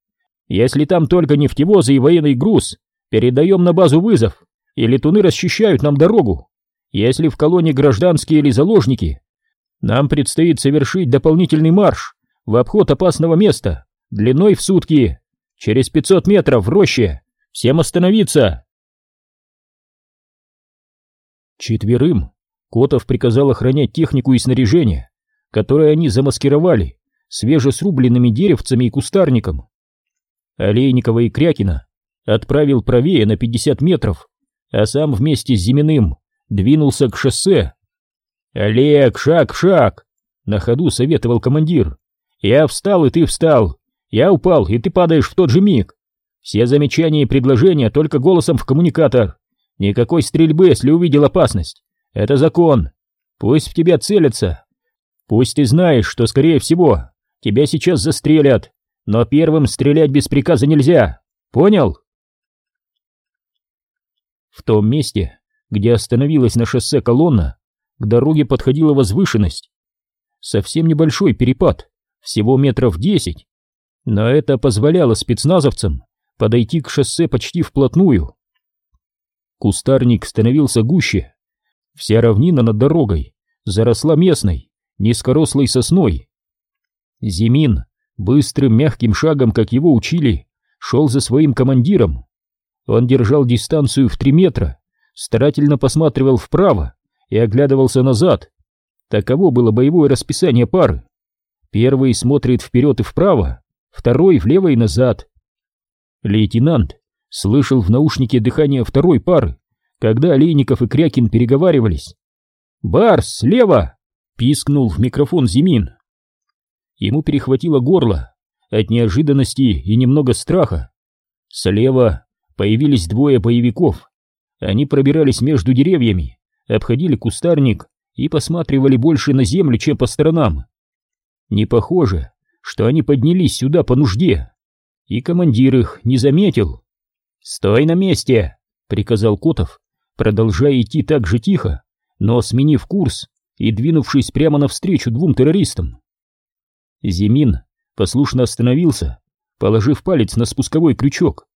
Если там только нефтевозы и военный груз, передаем на базу вызов, и летуны расчищают нам дорогу. Если в колонне гражданские или заложники, нам предстоит совершить дополнительный марш в обход опасного места, длиной в сутки, через 500 метров в роще. Всем остановиться!» Четверым Котов приказал охранять технику и снаряжение, которое они замаскировали свежесрубленными деревцами и кустарником. Олейникова и Крякина отправил правее на 50 метров, а сам вместе с Зиминым двинулся к шоссе. «Олег, шаг шаг!» — на ходу советовал командир. «Я встал, и ты встал. Я упал, и ты падаешь в тот же миг. Все замечания и предложения только голосом в коммуникатор. Никакой стрельбы, если увидел опасность. Это закон. Пусть в тебя целятся. Пусть ты знаешь, что, скорее всего, тебя сейчас застрелят, но первым стрелять без приказа нельзя. Понял? В том месте, где остановилась на шоссе колонна, к дороге подходила возвышенность. Совсем небольшой перепад, всего метров десять, но это позволяло спецназовцам подойти к шоссе почти вплотную. Кустарник становился гуще. Вся равнина над дорогой заросла местной, низкорослой сосной. Зимин быстрым мягким шагом, как его учили, шел за своим командиром. Он держал дистанцию в три метра, старательно посматривал вправо и оглядывался назад. Таково было боевое расписание пары. Первый смотрит вперед и вправо, второй влево и назад. Лейтенант слышал в наушнике дыхание второй пары, когда Олейников и Крякин переговаривались. «Барс, слева!» — пискнул в микрофон Зимин. Ему перехватило горло от неожиданности и немного страха. Слева появились двое боевиков. Они пробирались между деревьями, обходили кустарник и посматривали больше на землю, чем по сторонам. Не похоже, что они поднялись сюда по нужде. И командир их не заметил. «Стой на месте!» — приказал Котов, продолжая идти так же тихо, но сменив курс и двинувшись прямо навстречу двум террористам. Зимин послушно остановился, положив палец на спусковой крючок.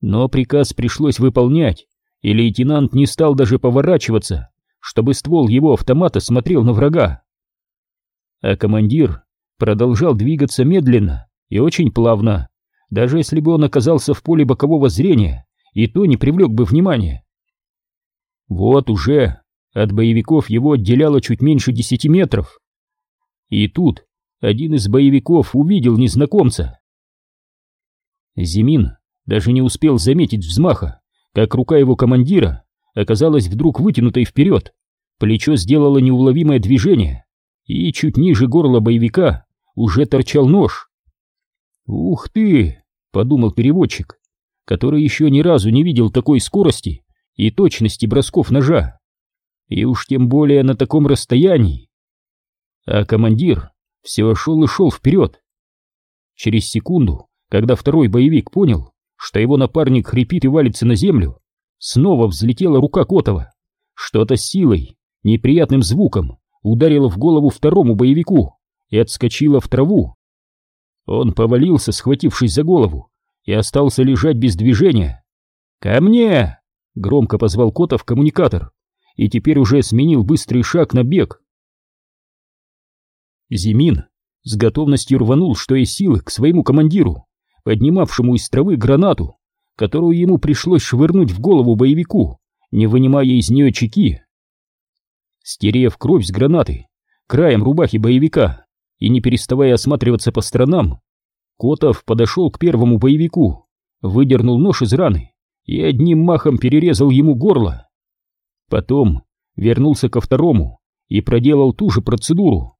Но приказ пришлось выполнять, и лейтенант не стал даже поворачиваться, чтобы ствол его автомата смотрел на врага. А командир продолжал двигаться медленно и очень плавно, даже если бы он оказался в поле бокового зрения и то не привлек бы внимания. Вот уже от боевиков его отделяло чуть меньше десяти метров. И тут один из боевиков увидел незнакомца. Зимин даже не успел заметить взмаха, как рука его командира оказалась вдруг вытянутой вперед, плечо сделало неуловимое движение, и чуть ниже горла боевика уже торчал нож. «Ух ты!» — подумал переводчик, который еще ни разу не видел такой скорости и точности бросков ножа, и уж тем более на таком расстоянии. А командир все шел и шел вперед. Через секунду, когда второй боевик понял, что его напарник хрипит и валится на землю, снова взлетела рука Котова. Что-то силой, неприятным звуком ударило в голову второму боевику и отскочило в траву. Он повалился, схватившись за голову, и остался лежать без движения. «Ко мне!» — громко позвал Котов коммуникатор, и теперь уже сменил быстрый шаг на бег. Зимин с готовностью рванул, что из силы, к своему командиру, поднимавшему из травы гранату, которую ему пришлось швырнуть в голову боевику, не вынимая из нее чеки. Стерев кровь с гранаты, краем рубахи боевика и не переставая осматриваться по сторонам, Котов подошел к первому боевику, выдернул нож из раны и одним махом перерезал ему горло. Потом вернулся ко второму и проделал ту же процедуру.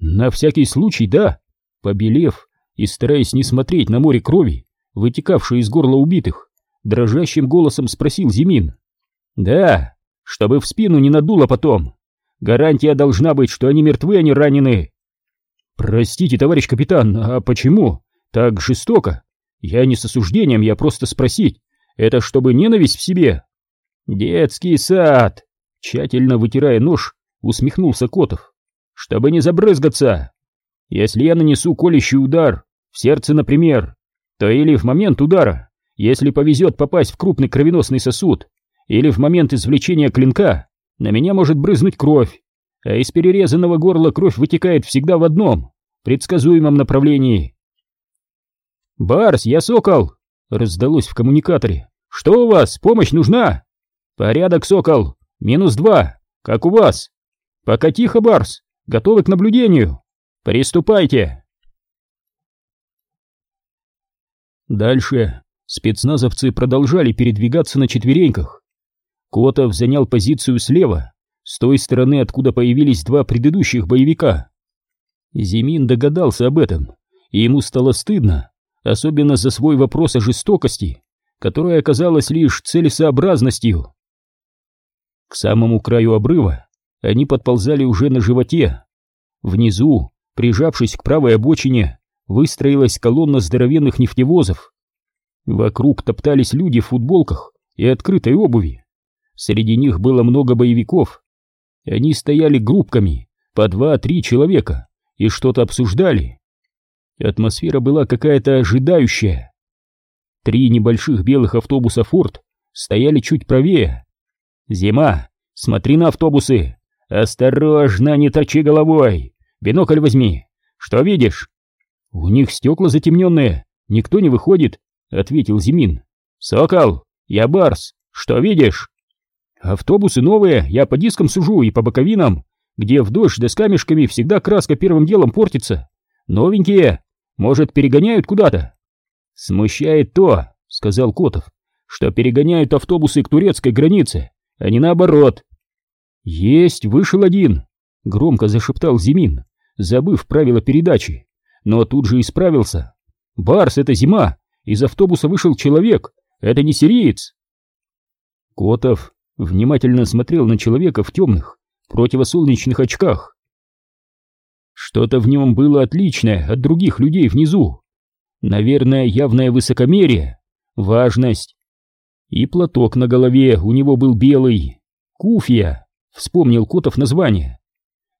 На всякий случай, да, побелев и стараясь не смотреть на море крови, вытекавшее из горла убитых, дрожащим голосом спросил Зимин. «Да, чтобы в спину не надуло потом. Гарантия должна быть, что они мертвы, а не ранены». «Простите, товарищ капитан, а почему? Так жестоко? Я не с осуждением, я просто спросить. Это чтобы ненависть в себе?» «Детский сад!» Тщательно вытирая нож, усмехнулся Котов. «Чтобы не забрызгаться! Если я нанесу колющий удар, в сердце, например, то или в момент удара, если повезет попасть в крупный кровеносный сосуд, или в момент извлечения клинка, на меня может брызнуть кровь, а из перерезанного горла кровь вытекает всегда в одном, предсказуемом направлении. «Барс, я сокол!» — раздалось в коммуникаторе. «Что у вас? Помощь нужна?» «Порядок, сокол! Минус два! Как у вас?» «Пока тихо, Барс! Готовы к наблюдению! Приступайте!» Дальше спецназовцы продолжали передвигаться на четвереньках. Котов занял позицию слева, с той стороны, откуда появились два предыдущих боевика. Зимин догадался об этом, и ему стало стыдно, особенно за свой вопрос о жестокости, которая оказалась лишь целесообразностью. К самому краю обрыва они подползали уже на животе. Внизу, прижавшись к правой обочине, выстроилась колонна здоровенных нефтевозов. Вокруг топтались люди в футболках и открытой обуви. Среди них было много боевиков. Они стояли группками, по два-три человека, и что-то обсуждали. Атмосфера была какая-то ожидающая. Три небольших белых автобуса «Форд» стояли чуть правее, «Зима, смотри на автобусы! Осторожно, не торчи головой! Бинокль возьми! Что видишь?» «У них стекла затемненные, никто не выходит», — ответил Зимин. «Сокол, я Барс, что видишь?» «Автобусы новые, я по дискам сужу и по боковинам, где в дождь да с камешками всегда краска первым делом портится. Новенькие, может, перегоняют куда-то?» «Смущает то», — сказал Котов, — «что перегоняют автобусы к турецкой границе а не наоборот. «Есть, вышел один!» — громко зашептал Зимин, забыв правила передачи, но тут же исправился. «Барс, это зима! Из автобуса вышел человек! Это не сириец!» Котов внимательно смотрел на человека в темных, противосолнечных очках. Что-то в нем было отличное от других людей внизу. Наверное, явное высокомерие, важность, и платок на голове у него был белый. Куфья, вспомнил Котов название.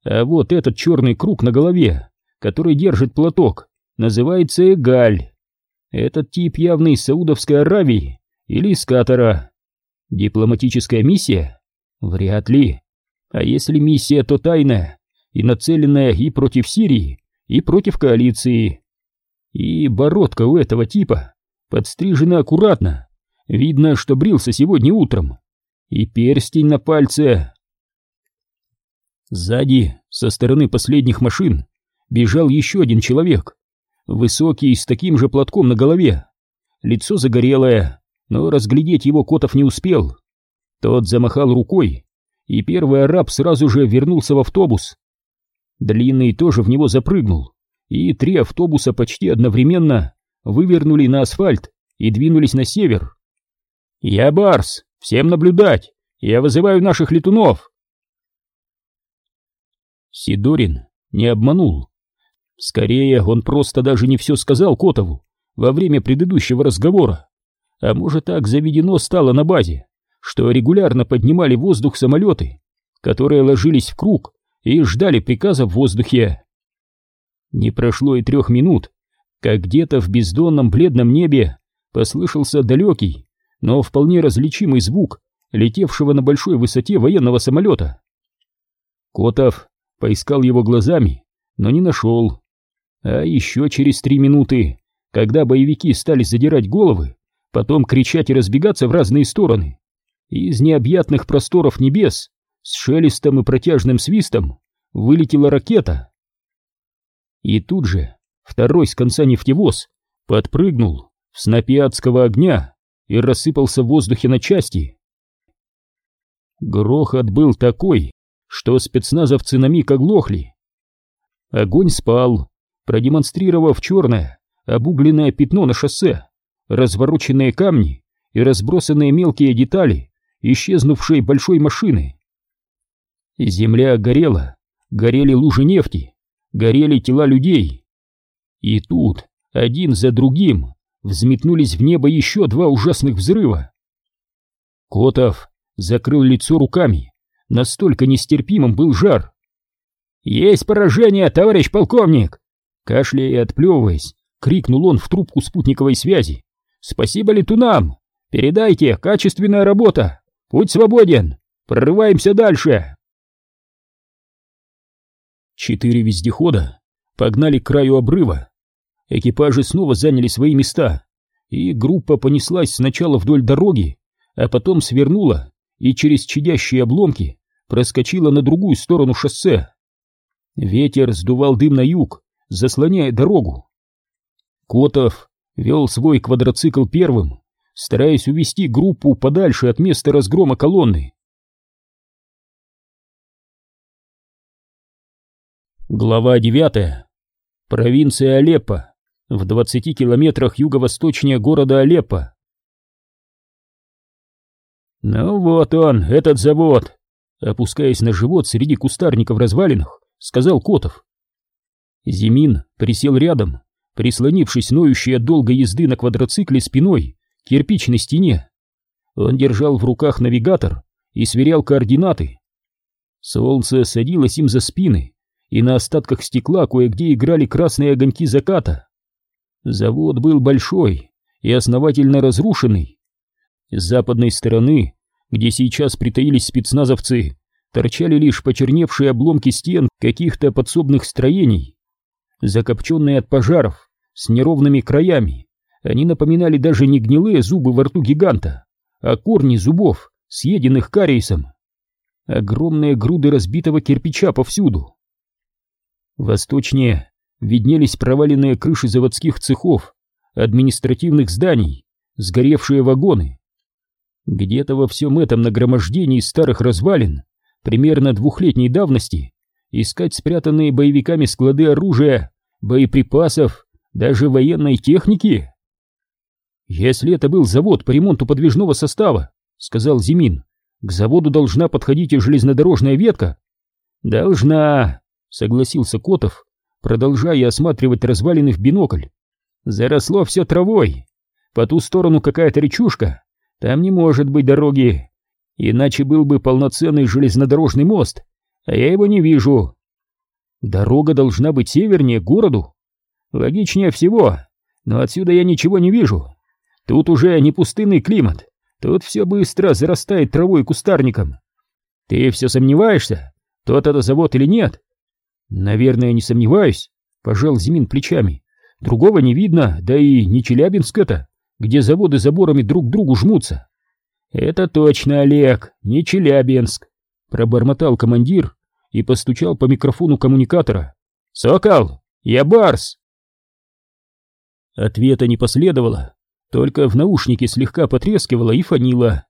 А вот этот черный круг на голове, который держит платок, называется Эгаль. Этот тип явно из Саудовской Аравии или из Катара. Дипломатическая миссия? Вряд ли. А если миссия, то тайная и нацеленная и против Сирии, и против коалиции. И бородка у этого типа подстрижена аккуратно, Видно, что брился сегодня утром. И перстень на пальце. Сзади, со стороны последних машин, бежал еще один человек. Высокий, с таким же платком на голове. Лицо загорелое, но разглядеть его Котов не успел. Тот замахал рукой, и первый араб сразу же вернулся в автобус. Длинный тоже в него запрыгнул, и три автобуса почти одновременно вывернули на асфальт и двинулись на север. «Я Барс! Всем наблюдать! Я вызываю наших летунов!» Сидорин не обманул. Скорее, он просто даже не все сказал Котову во время предыдущего разговора. А может, так заведено стало на базе, что регулярно поднимали воздух самолеты, которые ложились в круг и ждали приказа в воздухе. Не прошло и трех минут, как где-то в бездонном бледном небе послышался далекий, но вполне различимый звук летевшего на большой высоте военного самолета. Котов поискал его глазами, но не нашел. А еще через три минуты, когда боевики стали задирать головы, потом кричать и разбегаться в разные стороны, из необъятных просторов небес с шелестом и протяжным свистом вылетела ракета. И тут же второй с конца нефтевоз подпрыгнул в снопе адского огня и рассыпался в воздухе на части. Грохот был такой, что спецназовцы на миг оглохли. Огонь спал, продемонстрировав черное, обугленное пятно на шоссе, развороченные камни и разбросанные мелкие детали исчезнувшей большой машины. Земля горела, горели лужи нефти, горели тела людей. И тут, один за другим, взметнулись в небо еще два ужасных взрыва. Котов закрыл лицо руками Настолько нестерпимым был жар. «Есть поражение, товарищ полковник!» Кашляя и отплевываясь, крикнул он в трубку спутниковой связи. «Спасибо летунам! Передайте, качественная работа! Путь свободен! Прорываемся дальше!» Четыре вездехода погнали к краю обрыва. Экипажи снова заняли свои места, и группа понеслась сначала вдоль дороги, а потом свернула и через чадящие обломки проскочила на другую сторону шоссе. Ветер сдувал дым на юг, заслоняя дорогу. Котов вел свой квадроцикл первым, стараясь увести группу подальше от места разгрома колонны. Глава 9. Провинция Алеппо, в 20 километрах юго-восточнее города Алеппо. «Ну вот он, этот завод», опускаясь на живот среди кустарников развалинах, сказал Котов. Зимин присел рядом, прислонившись ноющей от долгой езды на квадроцикле спиной к кирпичной стене. Он держал в руках навигатор и сверял координаты. Солнце садилось им за спины, и на остатках стекла кое-где играли красные огоньки заката. Завод был большой и основательно разрушенный. С западной стороны где сейчас притаились спецназовцы, торчали лишь почерневшие обломки стен каких-то подсобных строений. Закопченные от пожаров, с неровными краями, они напоминали даже не гнилые зубы во рту гиганта, а корни зубов, съеденных кариесом. Огромные груды разбитого кирпича повсюду. Восточнее виднелись проваленные крыши заводских цехов, административных зданий, сгоревшие вагоны, где-то во всем этом нагромождении старых развалин, примерно двухлетней давности, искать спрятанные боевиками склады оружия, боеприпасов, даже военной техники? Если это был завод по ремонту подвижного состава, сказал Зимин, к заводу должна подходить и железнодорожная ветка. Должна, согласился Котов, продолжая осматривать развалины в бинокль. Заросло все травой. По ту сторону какая-то речушка, там не может быть дороги, иначе был бы полноценный железнодорожный мост, а я его не вижу. Дорога должна быть севернее, городу. Логичнее всего, но отсюда я ничего не вижу. Тут уже не пустынный климат, тут все быстро зарастает травой и кустарником. Ты все сомневаешься, тот это завод или нет? Наверное, не сомневаюсь, пожал Зимин плечами. Другого не видно, да и не Челябинск это. Где заводы заборами друг к другу жмутся. Это точно, Олег, не Челябинск, пробормотал командир и постучал по микрофону коммуникатора. Сокол, я Барс. Ответа не последовало, только в наушнике слегка потрескивало и фонило.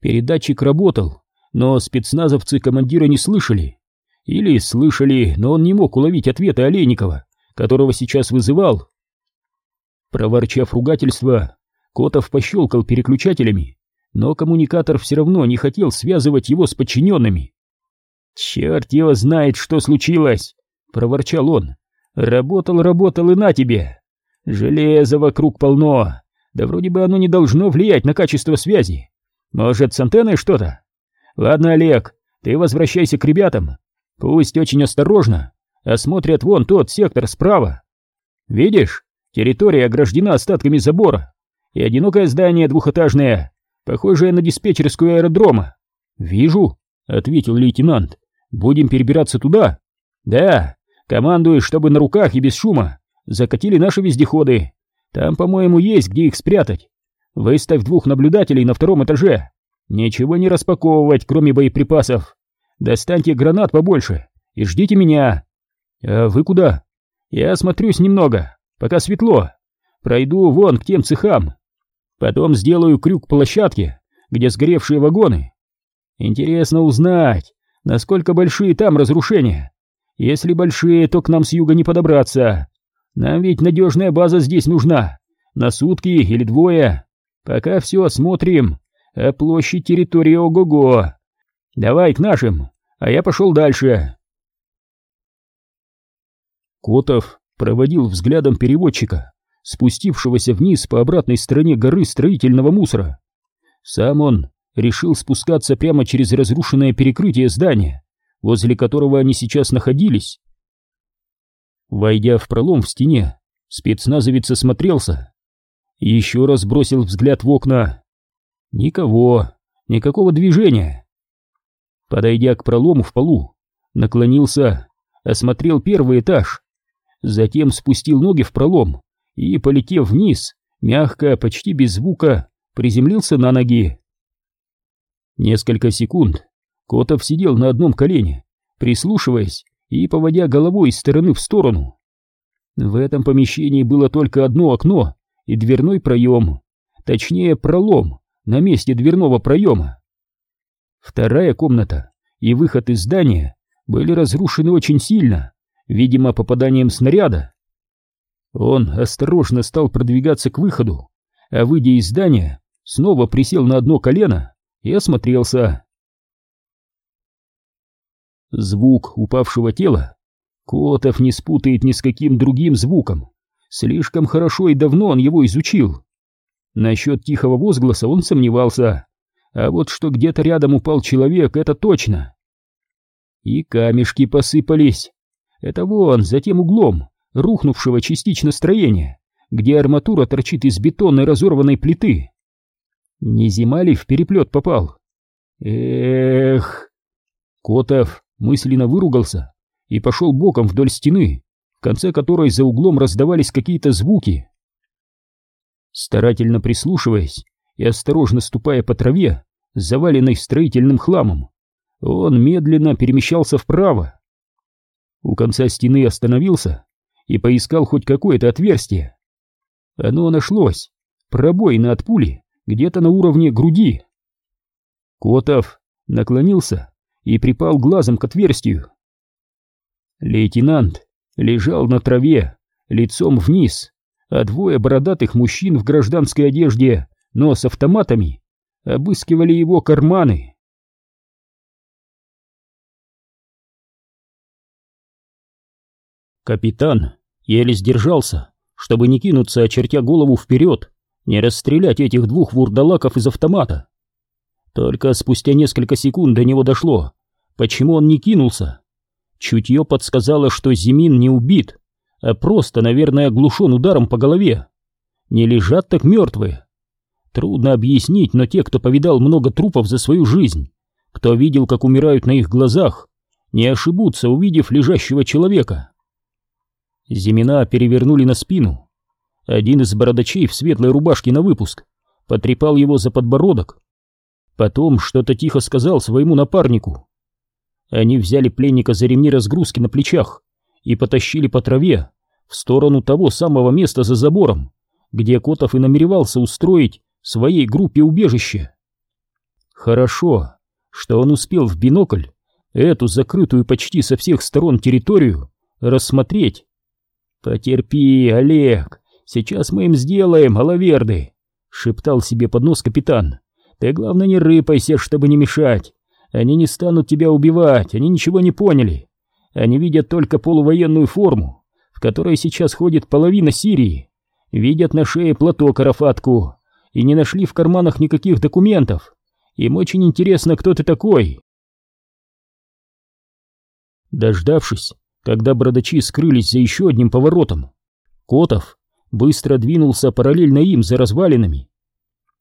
Передатчик работал, но спецназовцы командира не слышали. Или слышали, но он не мог уловить ответа Олейникова, которого сейчас вызывал. Проворчав ругательство, Котов пощелкал переключателями, но коммуникатор все равно не хотел связывать его с подчиненными. «Черт его знает, что случилось!» — проворчал он. «Работал, работал и на тебе! Железа вокруг полно, да вроде бы оно не должно влиять на качество связи. Может, с антенной что-то? Ладно, Олег, ты возвращайся к ребятам. Пусть очень осторожно осмотрят вон тот сектор справа. Видишь, территория ограждена остатками забора, и одинокое здание двухэтажное, похожее на диспетчерскую аэродрома. Вижу, ответил лейтенант. Будем перебираться туда? Да, командуй, чтобы на руках и без шума закатили наши вездеходы. Там, по-моему, есть где их спрятать. Выставь двух наблюдателей на втором этаже. Ничего не распаковывать, кроме боеприпасов. Достаньте гранат побольше и ждите меня. А вы куда? Я осмотрюсь немного, пока светло. Пройду вон к тем цехам. Потом сделаю крюк площадки, где сгоревшие вагоны. Интересно узнать, насколько большие там разрушения. Если большие, то к нам с юга не подобраться. Нам ведь надежная база здесь нужна. На сутки или двое. Пока все осмотрим. А площадь территории ого-го. Давай к нашим, а я пошел дальше. Котов проводил взглядом переводчика, спустившегося вниз по обратной стороне горы строительного мусора. Сам он решил спускаться прямо через разрушенное перекрытие здания, возле которого они сейчас находились. Войдя в пролом в стене, спецназовец осмотрелся. Еще раз бросил взгляд в окна. Никого, никакого движения. Подойдя к пролому в полу, наклонился, осмотрел первый этаж, затем спустил ноги в пролом и, полетев вниз, мягко, почти без звука, приземлился на ноги. Несколько секунд Котов сидел на одном колене, прислушиваясь и поводя головой из стороны в сторону. В этом помещении было только одно окно и дверной проем, точнее пролом на месте дверного проема. Вторая комната и выход из здания были разрушены очень сильно, видимо, попаданием снаряда. Он осторожно стал продвигаться к выходу, а выйдя из здания, снова присел на одно колено и осмотрелся. Звук упавшего тела Котов не спутает ни с каким другим звуком. Слишком хорошо и давно он его изучил. Насчет тихого возгласа он сомневался, а вот что где-то рядом упал человек, это точно. И камешки посыпались. Это вон, за тем углом, рухнувшего частично строения, где арматура торчит из бетонной разорванной плиты. Не зима ли в переплет попал? Эх! Котов мысленно выругался и пошел боком вдоль стены, в конце которой за углом раздавались какие-то звуки. Старательно прислушиваясь и осторожно ступая по траве, заваленной строительным хламом, он медленно перемещался вправо. У конца стены остановился и поискал хоть какое-то отверстие. Оно нашлось, пробоина от пули где-то на уровне груди. Котов наклонился и припал глазом к отверстию. Лейтенант лежал на траве, лицом вниз, а двое бородатых мужчин в гражданской одежде, но с автоматами, обыскивали его карманы. Капитан еле сдержался, чтобы не кинуться, очертя голову вперед, не расстрелять этих двух вурдалаков из автомата. Только спустя несколько секунд до него дошло, Почему он не кинулся? Чутье подсказало, что Зимин не убит, а просто, наверное, оглушен ударом по голове. Не лежат так мертвые. Трудно объяснить, но те, кто повидал много трупов за свою жизнь, кто видел, как умирают на их глазах, не ошибутся, увидев лежащего человека. Зимина перевернули на спину. Один из бородачей в светлой рубашке на выпуск потрепал его за подбородок. Потом что-то тихо сказал своему напарнику. Они взяли пленника за ремни разгрузки на плечах и потащили по траве в сторону того самого места за забором, где Котов и намеревался устроить своей группе убежище. Хорошо, что он успел в бинокль эту закрытую почти со всех сторон территорию рассмотреть. «Потерпи, Олег, сейчас мы им сделаем, алаверды!» — шептал себе под нос капитан. «Ты, главное, не рыпайся, чтобы не мешать. Они не станут тебя убивать, они ничего не поняли. Они видят только полувоенную форму, в которой сейчас ходит половина Сирии. Видят на шее платок Арафатку и не нашли в карманах никаких документов. Им очень интересно, кто ты такой». Дождавшись, когда бородачи скрылись за еще одним поворотом, Котов быстро двинулся параллельно им за развалинами.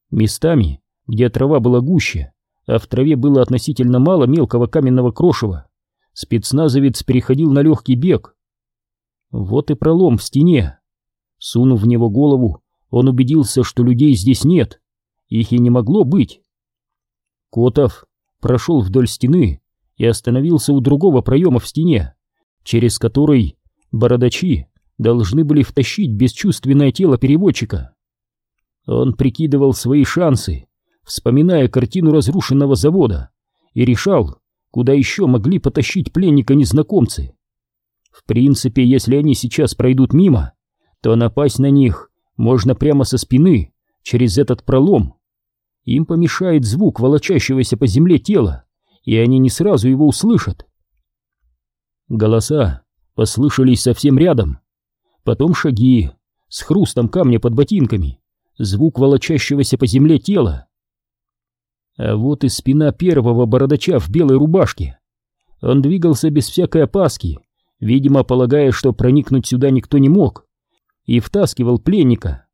Местами, где трава была гуще, а в траве было относительно мало мелкого каменного крошева, спецназовец переходил на легкий бег. Вот и пролом в стене. Сунув в него голову, он убедился, что людей здесь нет, их и не могло быть. Котов прошел вдоль стены и остановился у другого проема в стене, через который бородачи должны были втащить бесчувственное тело переводчика. Он прикидывал свои шансы, вспоминая картину разрушенного завода, и решал, куда еще могли потащить пленника незнакомцы. В принципе, если они сейчас пройдут мимо, то напасть на них можно прямо со спины, через этот пролом. Им помешает звук волочащегося по земле тела, и они не сразу его услышат. Голоса послышались совсем рядом. Потом шаги с хрустом камня под ботинками, звук волочащегося по земле тела. А вот и спина первого бородача в белой рубашке. Он двигался без всякой опаски, видимо, полагая, что проникнуть сюда никто не мог, и втаскивал пленника.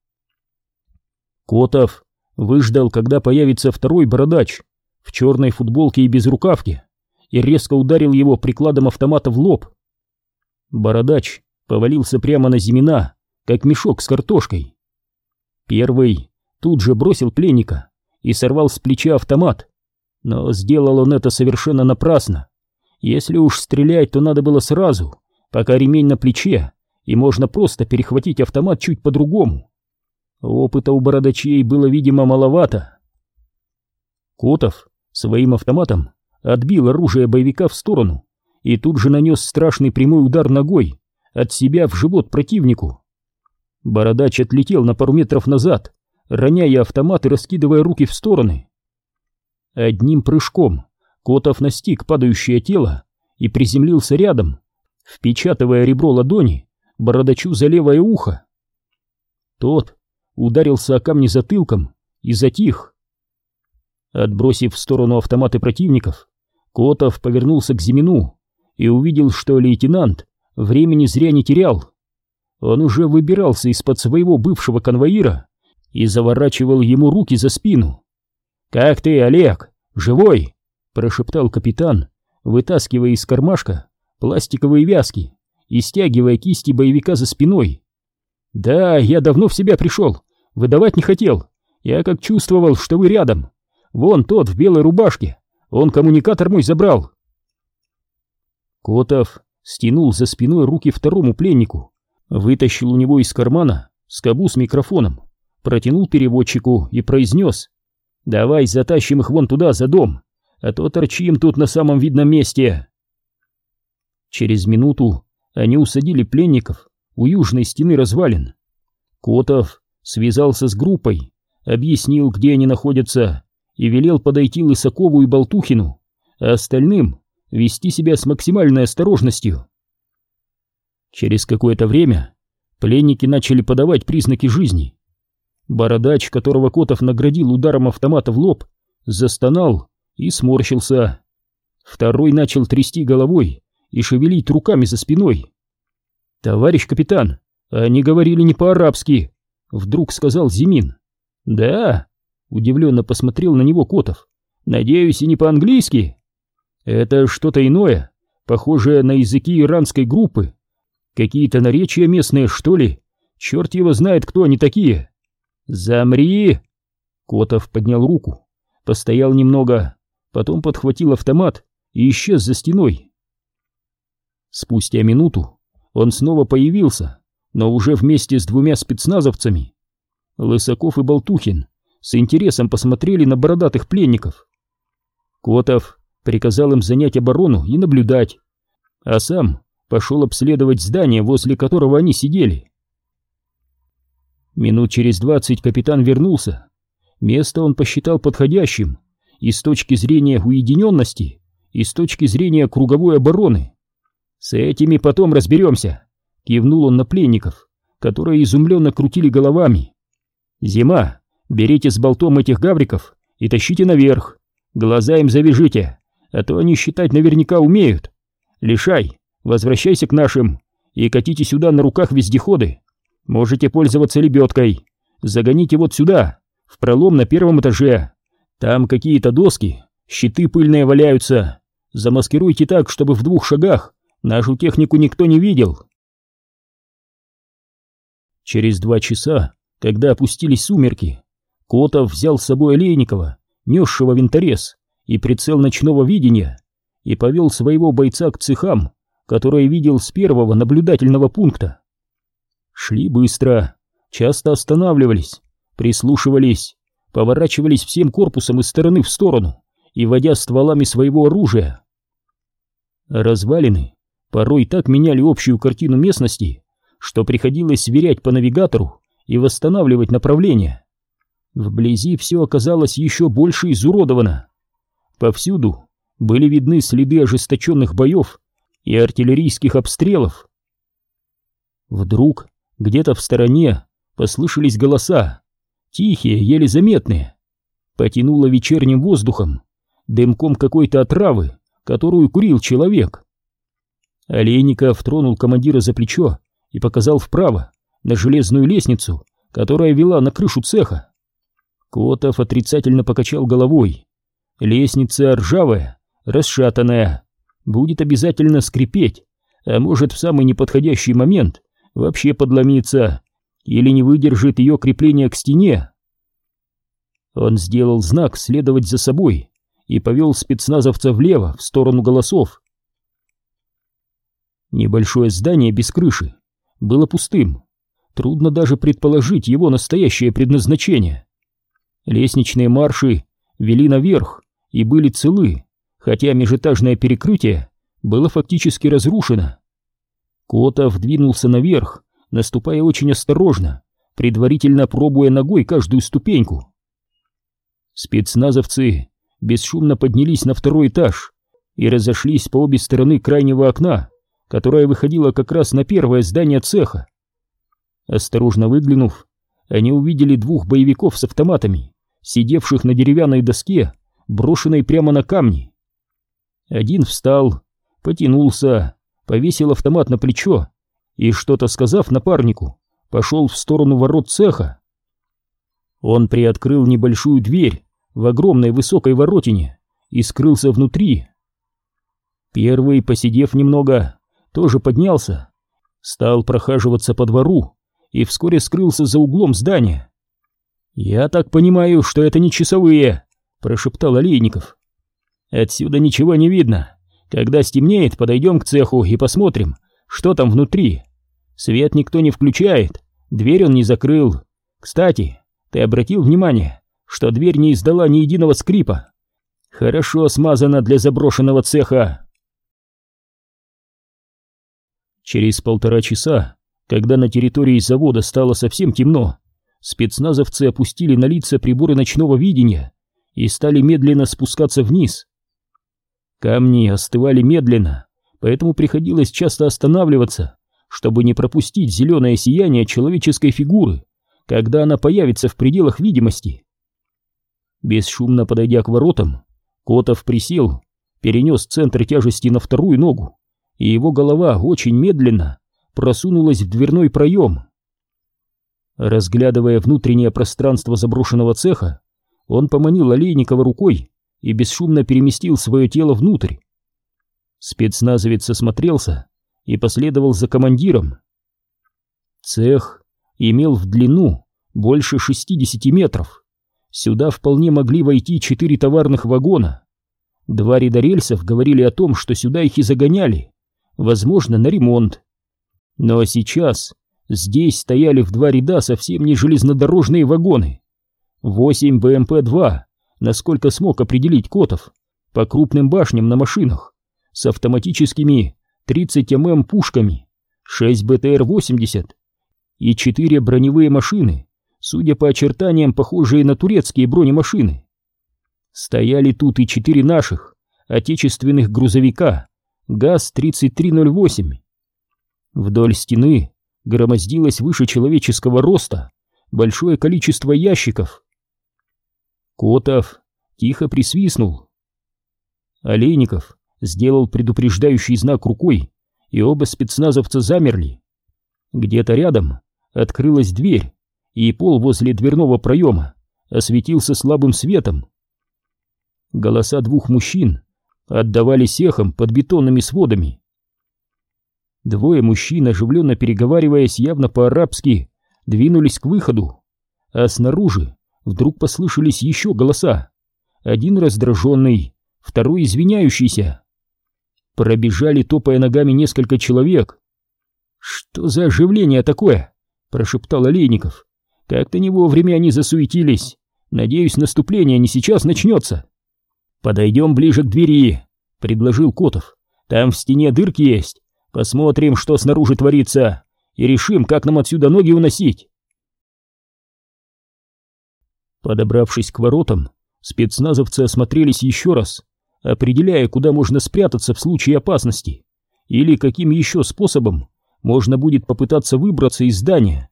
Котов выждал, когда появится второй бородач в черной футболке и без рукавки, и резко ударил его прикладом автомата в лоб. Бородач повалился прямо на Зимина, как мешок с картошкой. Первый тут же бросил пленника и сорвал с плеча автомат, но сделал он это совершенно напрасно. Если уж стрелять, то надо было сразу, пока ремень на плече, и можно просто перехватить автомат чуть по-другому. Опыта у бородачей было, видимо, маловато. Котов своим автоматом отбил оружие боевика в сторону и тут же нанес страшный прямой удар ногой от себя в живот противнику. Бородач отлетел на пару метров назад, роняя автомат и раскидывая руки в стороны. Одним прыжком Котов настиг падающее тело и приземлился рядом, впечатывая ребро ладони бородачу за левое ухо. Тот ударился о камни затылком и затих. Отбросив в сторону автоматы противников, Котов повернулся к Зимину и увидел, что лейтенант времени зря не терял. Он уже выбирался из-под своего бывшего конвоира и заворачивал ему руки за спину. «Как ты, Олег? Живой?» — прошептал капитан, вытаскивая из кармашка пластиковые вязки и стягивая кисти боевика за спиной. «Да, я давно в себя пришел. Выдавать не хотел. Я как чувствовал, что вы рядом. Вон тот в белой рубашке. Он коммуникатор мой забрал». Котов стянул за спиной руки второму пленнику, вытащил у него из кармана скобу с микрофоном, протянул переводчику и произнес «Давай затащим их вон туда, за дом, а то торчим тут на самом видном месте». Через минуту они усадили пленников у южной стены развалин. Котов связался с группой, объяснил, где они находятся, и велел подойти Лысакову и Болтухину, а остальным вести себя с максимальной осторожностью. Через какое-то время пленники начали подавать признаки жизни. Бородач, которого Котов наградил ударом автомата в лоб, застонал и сморщился. Второй начал трясти головой и шевелить руками за спиной. «Товарищ капитан, они говорили не по-арабски», — вдруг сказал Зимин. «Да?» — удивленно посмотрел на него Котов. «Надеюсь, и не по-английски?» «Это что-то иное, похожее на языки иранской группы. Какие-то наречия местные, что ли? Черт его знает, кто они такие. Замри! Котов поднял руку, постоял немного, потом подхватил автомат и исчез за стеной. Спустя минуту он снова появился, но уже вместе с двумя спецназовцами. Лысаков и Болтухин с интересом посмотрели на бородатых пленников. Котов приказал им занять оборону и наблюдать, а сам пошел обследовать здание, возле которого они сидели. Минут через двадцать капитан вернулся. Место он посчитал подходящим и с точки зрения уединенности, и с точки зрения круговой обороны. «С этими потом разберемся», — кивнул он на пленников, которые изумленно крутили головами. «Зима, берите с болтом этих гавриков и тащите наверх, глаза им завяжите, а то они считать наверняка умеют. Лишай, возвращайся к нашим и катите сюда на руках вездеходы. Можете пользоваться лебедкой. Загоните вот сюда, в пролом на первом этаже. Там какие-то доски, щиты пыльные валяются. Замаскируйте так, чтобы в двух шагах нашу технику никто не видел. Через два часа, когда опустились сумерки, Котов взял с собой Олейникова, несшего винторез, и прицел ночного видения и повел своего бойца к цехам, которые видел с первого наблюдательного пункта. Шли быстро, часто останавливались, прислушивались, поворачивались всем корпусом из стороны в сторону и водя стволами своего оружия. Развалины порой так меняли общую картину местности, что приходилось сверять по навигатору и восстанавливать направление. Вблизи все оказалось еще больше изуродовано. Повсюду были видны следы ожесточенных боев и артиллерийских обстрелов. Вдруг где-то в стороне послышались голоса, тихие, еле заметные. Потянуло вечерним воздухом, дымком какой-то отравы, которую курил человек. Олейников тронул командира за плечо и показал вправо, на железную лестницу, которая вела на крышу цеха. Котов отрицательно покачал головой. Лестница ржавая, расшатанная, будет обязательно скрипеть, а может в самый неподходящий момент вообще подломиться или не выдержит ее крепление к стене. Он сделал знак следовать за собой и повел спецназовца влево, в сторону голосов. Небольшое здание без крыши было пустым. Трудно даже предположить его настоящее предназначение. Лестничные марши вели наверх и были целы, хотя межэтажное перекрытие было фактически разрушено. Котов двинулся наверх, наступая очень осторожно, предварительно пробуя ногой каждую ступеньку. Спецназовцы бесшумно поднялись на второй этаж и разошлись по обе стороны крайнего окна, которое выходило как раз на первое здание цеха. Осторожно выглянув, они увидели двух боевиков с автоматами, сидевших на деревянной доске, брошенной прямо на камни. Один встал, потянулся, повесил автомат на плечо и, что-то сказав напарнику, пошел в сторону ворот цеха. Он приоткрыл небольшую дверь в огромной высокой воротине и скрылся внутри. Первый, посидев немного, тоже поднялся, стал прохаживаться по двору и вскоре скрылся за углом здания. «Я так понимаю, что это не часовые», — прошептал Олейников. «Отсюда ничего не видно. Когда стемнеет, подойдем к цеху и посмотрим, что там внутри. Свет никто не включает, дверь он не закрыл. Кстати, ты обратил внимание, что дверь не издала ни единого скрипа? Хорошо смазана для заброшенного цеха». Через полтора часа, когда на территории завода стало совсем темно, спецназовцы опустили на лица приборы ночного видения и стали медленно спускаться вниз. Камни остывали медленно, поэтому приходилось часто останавливаться, чтобы не пропустить зеленое сияние человеческой фигуры, когда она появится в пределах видимости. Бесшумно подойдя к воротам, Котов присел, перенес центр тяжести на вторую ногу, и его голова очень медленно просунулась в дверной проем. Разглядывая внутреннее пространство заброшенного цеха, он поманил Олейникова рукой и бесшумно переместил свое тело внутрь. Спецназовец осмотрелся и последовал за командиром. Цех имел в длину больше 60 метров. Сюда вполне могли войти четыре товарных вагона. Два ряда рельсов говорили о том, что сюда их и загоняли, возможно, на ремонт. Но сейчас здесь стояли в два ряда совсем не железнодорожные вагоны. Восемь БМП-2, насколько смог определить Котов, по крупным башням на машинах, с автоматическими 30 ММ пушками, 6 БТР-80 и 4 броневые машины, судя по очертаниям, похожие на турецкие бронемашины. Стояли тут и четыре наших, отечественных грузовика ГАЗ-3308. Вдоль стены громоздилось выше человеческого роста большое количество ящиков. Котов тихо присвистнул. Олейников сделал предупреждающий знак рукой, и оба спецназовца замерли. Где-то рядом открылась дверь, и пол возле дверного проема осветился слабым светом. Голоса двух мужчин отдавались эхом под бетонными сводами. Двое мужчин, оживленно переговариваясь явно по-арабски, двинулись к выходу, а снаружи вдруг послышались еще голоса. Один раздраженный, второй извиняющийся. Пробежали, топая ногами, несколько человек. «Что за оживление такое?» — прошептал Олейников. «Как-то не вовремя они засуетились. Надеюсь, наступление не сейчас начнется». «Подойдем ближе к двери», — предложил Котов. «Там в стене дырки есть. Посмотрим, что снаружи творится, и решим, как нам отсюда ноги уносить». Подобравшись к воротам, спецназовцы осмотрелись еще раз определяя, куда можно спрятаться в случае опасности, или каким еще способом можно будет попытаться выбраться из здания.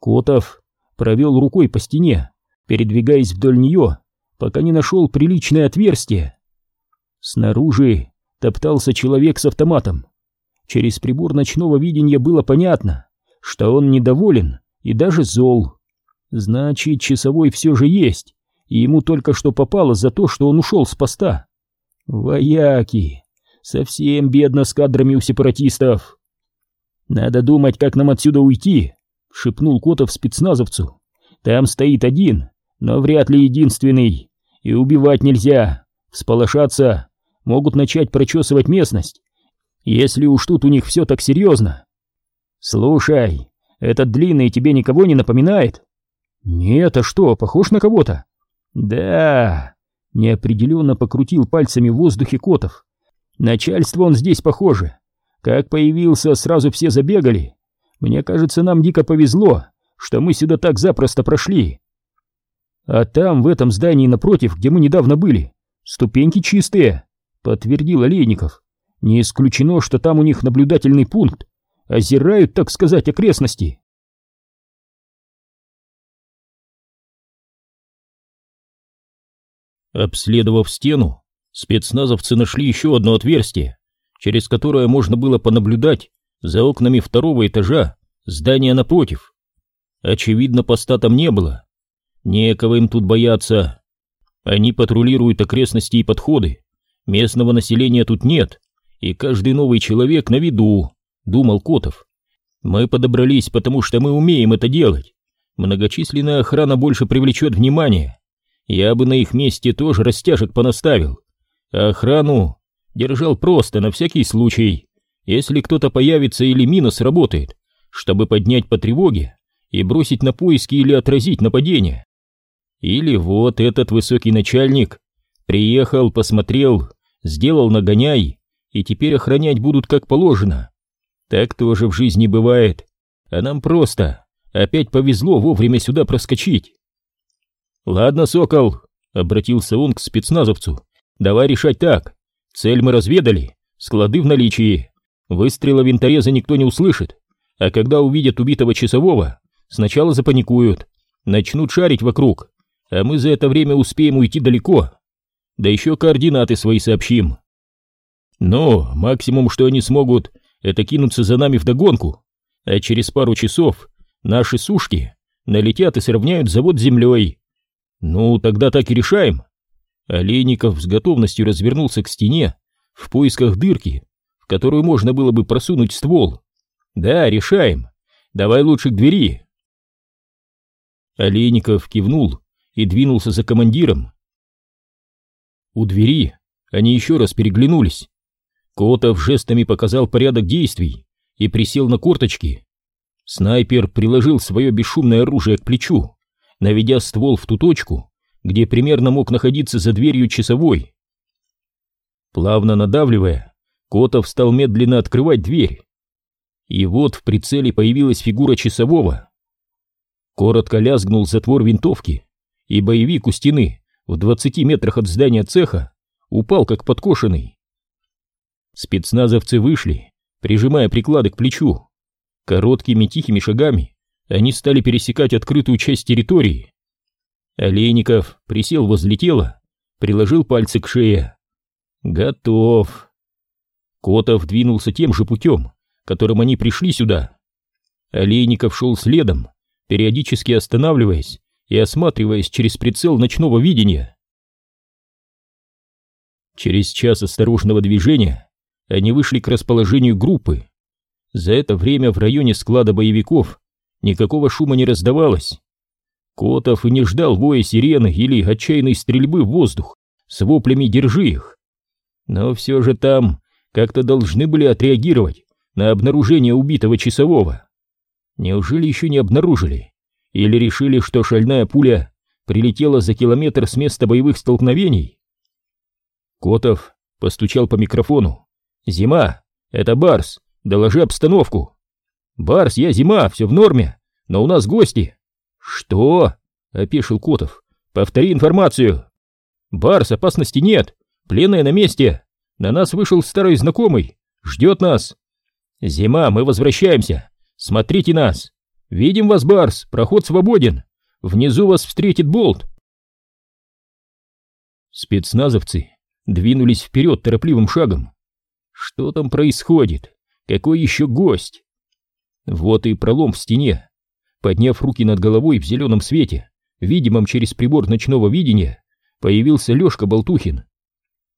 Котов провел рукой по стене, передвигаясь вдоль нее, пока не нашел приличное отверстие. Снаружи топтался человек с автоматом. Через прибор ночного видения было понятно, что он недоволен и даже зол. Значит, часовой все же есть, и ему только что попало за то, что он ушел с поста. Вояки! Совсем бедно с кадрами у сепаратистов. Надо думать, как нам отсюда уйти, шепнул Котов спецназовцу. Там стоит один, но вряд ли единственный. И убивать нельзя. Всполошаться, могут начать прочесывать местность. Если уж тут у них все так серьезно. Слушай, этот длинный тебе никого не напоминает? Нет, а что, похож на кого-то? Да, неопределенно покрутил пальцами в воздухе Котов. Начальство он здесь похоже. Как появился, сразу все забегали. Мне кажется, нам дико повезло, что мы сюда так запросто прошли. А там, в этом здании напротив, где мы недавно были, ступеньки чистые, подтвердил Олейников. Не исключено, что там у них наблюдательный пункт. Озирают, так сказать, окрестности. Обследовав стену, спецназовцы нашли еще одно отверстие, через которое можно было понаблюдать за окнами второго этажа здания напротив. Очевидно, поста там не было. Некого им тут бояться. Они патрулируют окрестности и подходы. Местного населения тут нет, и каждый новый человек на виду, думал Котов. Мы подобрались, потому что мы умеем это делать. Многочисленная охрана больше привлечет внимание я бы на их месте тоже растяжек понаставил. А охрану держал просто на всякий случай, если кто-то появится или мина сработает, чтобы поднять по тревоге и бросить на поиски или отразить нападение. Или вот этот высокий начальник приехал, посмотрел, сделал нагоняй, и теперь охранять будут как положено. Так тоже в жизни бывает, а нам просто опять повезло вовремя сюда проскочить. «Ладно, Сокол», — обратился он к спецназовцу, — «давай решать так. Цель мы разведали, склады в наличии. Выстрела винтореза никто не услышит, а когда увидят убитого часового, сначала запаникуют, начнут шарить вокруг, а мы за это время успеем уйти далеко. Да еще координаты свои сообщим. Но максимум, что они смогут, это кинуться за нами вдогонку, а через пару часов наши сушки налетят и сравняют завод с землей, «Ну, тогда так и решаем». Олейников с готовностью развернулся к стене в поисках дырки, в которую можно было бы просунуть ствол. «Да, решаем. Давай лучше к двери, Олейников кивнул и двинулся за командиром. У двери они еще раз переглянулись. Котов жестами показал порядок действий и присел на корточки. Снайпер приложил свое бесшумное оружие к плечу, наведя ствол в ту точку, где примерно мог находиться за дверью часовой. Плавно надавливая, Котов стал медленно открывать дверь. И вот в прицеле появилась фигура часового. Коротко лязгнул затвор винтовки, и боевик у стены в двадцати метрах от здания цеха упал как подкошенный. Спецназовцы вышли, прижимая приклады к плечу. Короткими тихими шагами они стали пересекать открытую часть территории. Олейников присел возле тела, приложил пальцы к шее. Готов. Котов двинулся тем же путем, которым они пришли сюда. Олейников шел следом, периодически останавливаясь и осматриваясь через прицел ночного видения. Через час осторожного движения они вышли к расположению группы. За это время в районе склада боевиков никакого шума не раздавалось. Котов и не ждал воя сирены или отчаянной стрельбы в воздух с воплями «держи их». Но все же там как-то должны были отреагировать на обнаружение убитого часового. Неужели еще не обнаружили? Или решили, что шальная пуля прилетела за километр с места боевых столкновений? Котов постучал по микрофону. «Зима! Это Барс! Доложи обстановку!» «Барс, я Зима, все в норме, но у нас гости!» «Что?» — опешил Котов. «Повтори информацию!» «Барс, опасности нет! Пленная на месте! На нас вышел старый знакомый! Ждет нас!» «Зима, мы возвращаемся! Смотрите нас! Видим вас, Барс! Проход свободен! Внизу вас встретит болт!» Спецназовцы двинулись вперед торопливым шагом. Что там происходит? Какой еще гость? Вот и пролом в стене. Подняв руки над головой в зеленом свете, видимом через прибор ночного видения, появился Лешка Болтухин.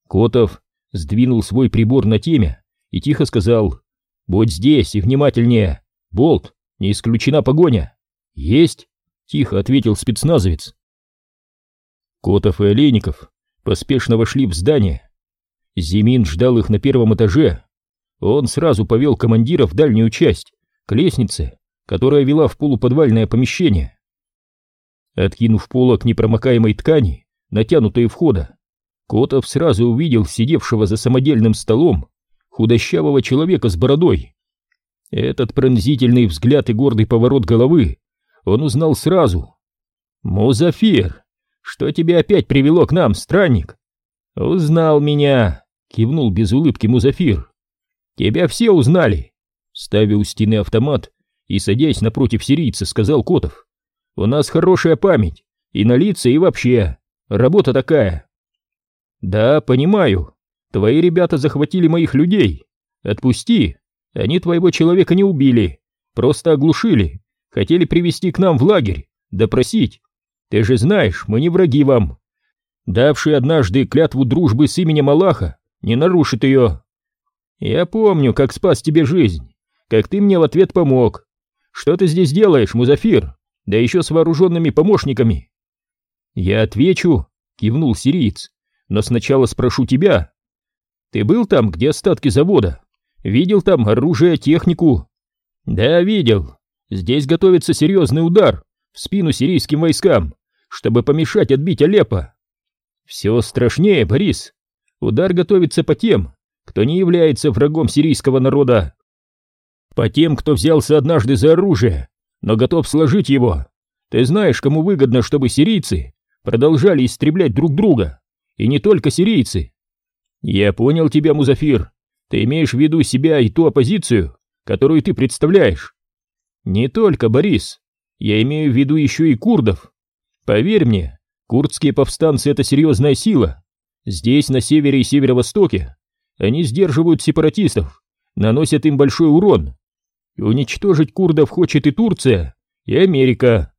Котов сдвинул свой прибор на теме и тихо сказал «Будь здесь и внимательнее! Болт, не исключена погоня!» «Есть!» — тихо ответил спецназовец. Котов и Олейников поспешно вошли в здание. Зимин ждал их на первом этаже. Он сразу повел командира в дальнюю часть, к лестнице, которая вела в полуподвальное помещение. Откинув полок непромокаемой ткани, натянутой входа, Котов сразу увидел сидевшего за самодельным столом худощавого человека с бородой. Этот пронзительный взгляд и гордый поворот головы он узнал сразу. «Музафир, что тебя опять привело к нам, странник?» «Узнал меня», — кивнул без улыбки Музафир. «Тебя все узнали», — ставя у стены автомат и садясь напротив сирийца, сказал Котов. «У нас хорошая память, и на лица, и вообще. Работа такая». «Да, понимаю. Твои ребята захватили моих людей. Отпусти. Они твоего человека не убили, просто оглушили. Хотели привести к нам в лагерь, допросить. Ты же знаешь, мы не враги вам. Давший однажды клятву дружбы с именем Аллаха, не нарушит ее. Я помню, как спас тебе жизнь, как ты мне в ответ помог. Что ты здесь делаешь, Музафир? Да еще с вооруженными помощниками. Я отвечу, кивнул сириец, но сначала спрошу тебя. Ты был там, где остатки завода? Видел там оружие, технику? Да, видел. Здесь готовится серьезный удар в спину сирийским войскам, чтобы помешать отбить Алеппо. Все страшнее, Борис. Удар готовится по тем, кто не является врагом сирийского народа. По тем, кто взялся однажды за оружие, но готов сложить его. Ты знаешь, кому выгодно, чтобы сирийцы продолжали истреблять друг друга. И не только сирийцы. Я понял тебя, Музафир. Ты имеешь в виду себя и ту оппозицию, которую ты представляешь. Не только, Борис. Я имею в виду еще и курдов. Поверь мне, курдские повстанцы — это серьезная сила. Здесь, на севере и северо-востоке, они сдерживают сепаратистов, наносят им большой урон. Уничтожить курдов хочет и Турция, и Америка.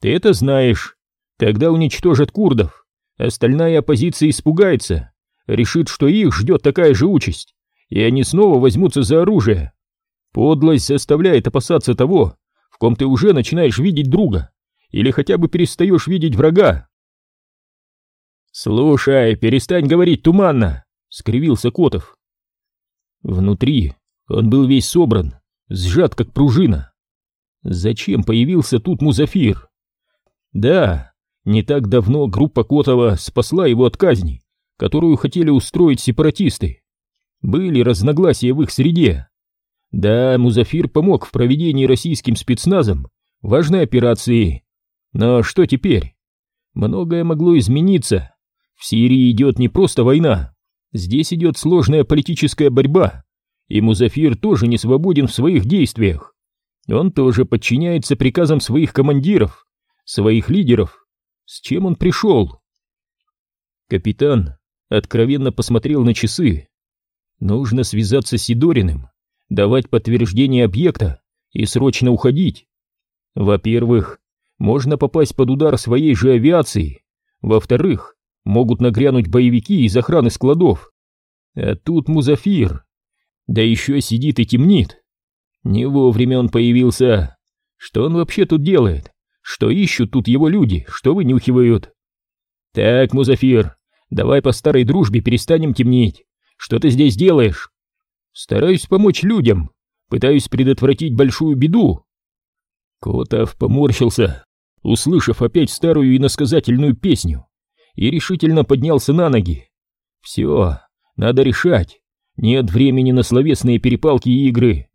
Ты это знаешь. Тогда уничтожат курдов. Остальная оппозиция испугается, решит, что их ждет такая же участь, и они снова возьмутся за оружие. Подлость заставляет опасаться того, в ком ты уже начинаешь видеть друга, или хотя бы перестаешь видеть врага. «Слушай, перестань говорить туманно!» — скривился Котов. Внутри он был весь собран, сжат как пружина. Зачем появился тут Музафир? Да, не так давно группа Котова спасла его от казни, которую хотели устроить сепаратисты. Были разногласия в их среде. Да, Музафир помог в проведении российским спецназом важной операции. Но что теперь? Многое могло измениться. В Сирии идет не просто война, здесь идет сложная политическая борьба, и Музафир тоже не свободен в своих действиях. Он тоже подчиняется приказам своих командиров, своих лидеров. С чем он пришел? Капитан откровенно посмотрел на часы. Нужно связаться с Сидориным, давать подтверждение объекта и срочно уходить. Во-первых, можно попасть под удар своей же авиации. Во-вторых, могут нагрянуть боевики из охраны складов. А тут Музафир. Да еще сидит и темнит. Не вовремя он появился. Что он вообще тут делает? Что ищут тут его люди? Что вынюхивают? Так, Музафир, давай по старой дружбе перестанем темнить. Что ты здесь делаешь? Стараюсь помочь людям. Пытаюсь предотвратить большую беду. Котов поморщился, услышав опять старую иносказательную песню, и решительно поднялся на ноги. Все, надо решать. Нет времени на словесные перепалки и игры.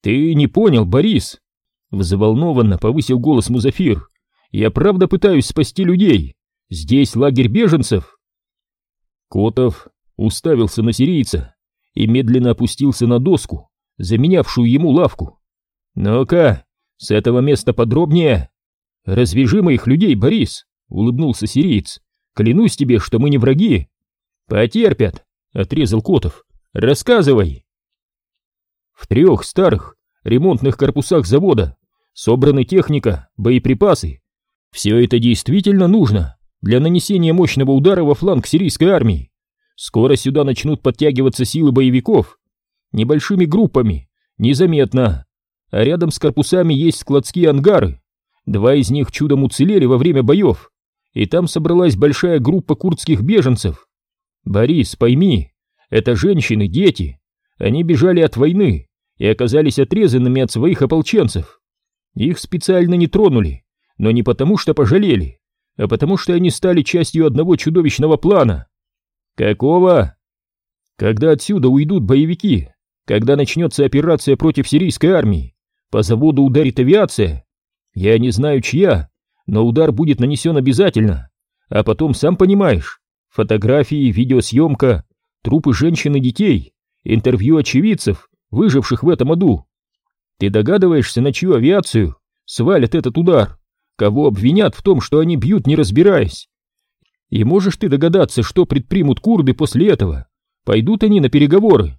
«Ты не понял, Борис!» Взволнованно повысил голос Музафир. «Я правда пытаюсь спасти людей. Здесь лагерь беженцев!» Котов уставился на сирийца и медленно опустился на доску, заменявшую ему лавку. «Ну-ка, с этого места подробнее!» «Развяжи моих людей, Борис!» — улыбнулся сириец. «Клянусь тебе, что мы не враги!» «Потерпят!» — отрезал Котов. «Рассказывай!» В трех старых ремонтных корпусах завода собраны техника, боеприпасы. Все это действительно нужно для нанесения мощного удара во фланг сирийской армии. Скоро сюда начнут подтягиваться силы боевиков. Небольшими группами, незаметно. А рядом с корпусами есть складские ангары. Два из них чудом уцелели во время боев. И там собралась большая группа курдских беженцев. Борис, пойми, это женщины, дети, они бежали от войны и оказались отрезанными от своих ополченцев. Их специально не тронули, но не потому что пожалели, а потому что они стали частью одного чудовищного плана. Какого? Когда отсюда уйдут боевики, когда начнется операция против сирийской армии, по заводу ударит авиация. Я не знаю чья, но удар будет нанесен обязательно. А потом, сам понимаешь, фотографии, видеосъемка, трупы женщин и детей интервью очевидцев, выживших в этом аду. Ты догадываешься, на чью авиацию свалят этот удар? Кого обвинят в том, что они бьют, не разбираясь? И можешь ты догадаться, что предпримут курды после этого? Пойдут они на переговоры?»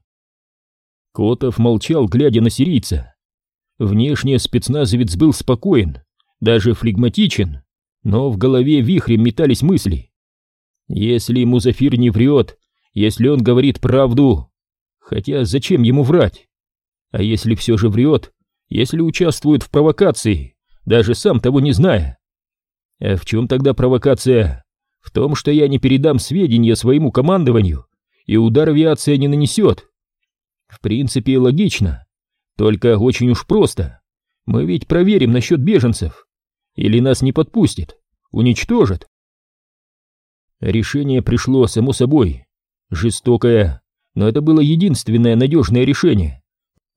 Котов молчал, глядя на сирийца. Внешне спецназовец был спокоен, даже флегматичен, но в голове вихрем метались мысли. Если Музафир не врет, если он говорит правду, Хотя зачем ему врать? А если все же врет, если участвует в провокации, даже сам того не зная? А в чем тогда провокация? В том, что я не передам сведения своему командованию, и удар авиация не нанесет. В принципе, логично. Только очень уж просто. Мы ведь проверим насчет беженцев. Или нас не подпустят, уничтожат. Решение пришло само собой. Жестокое, но это было единственное надежное решение,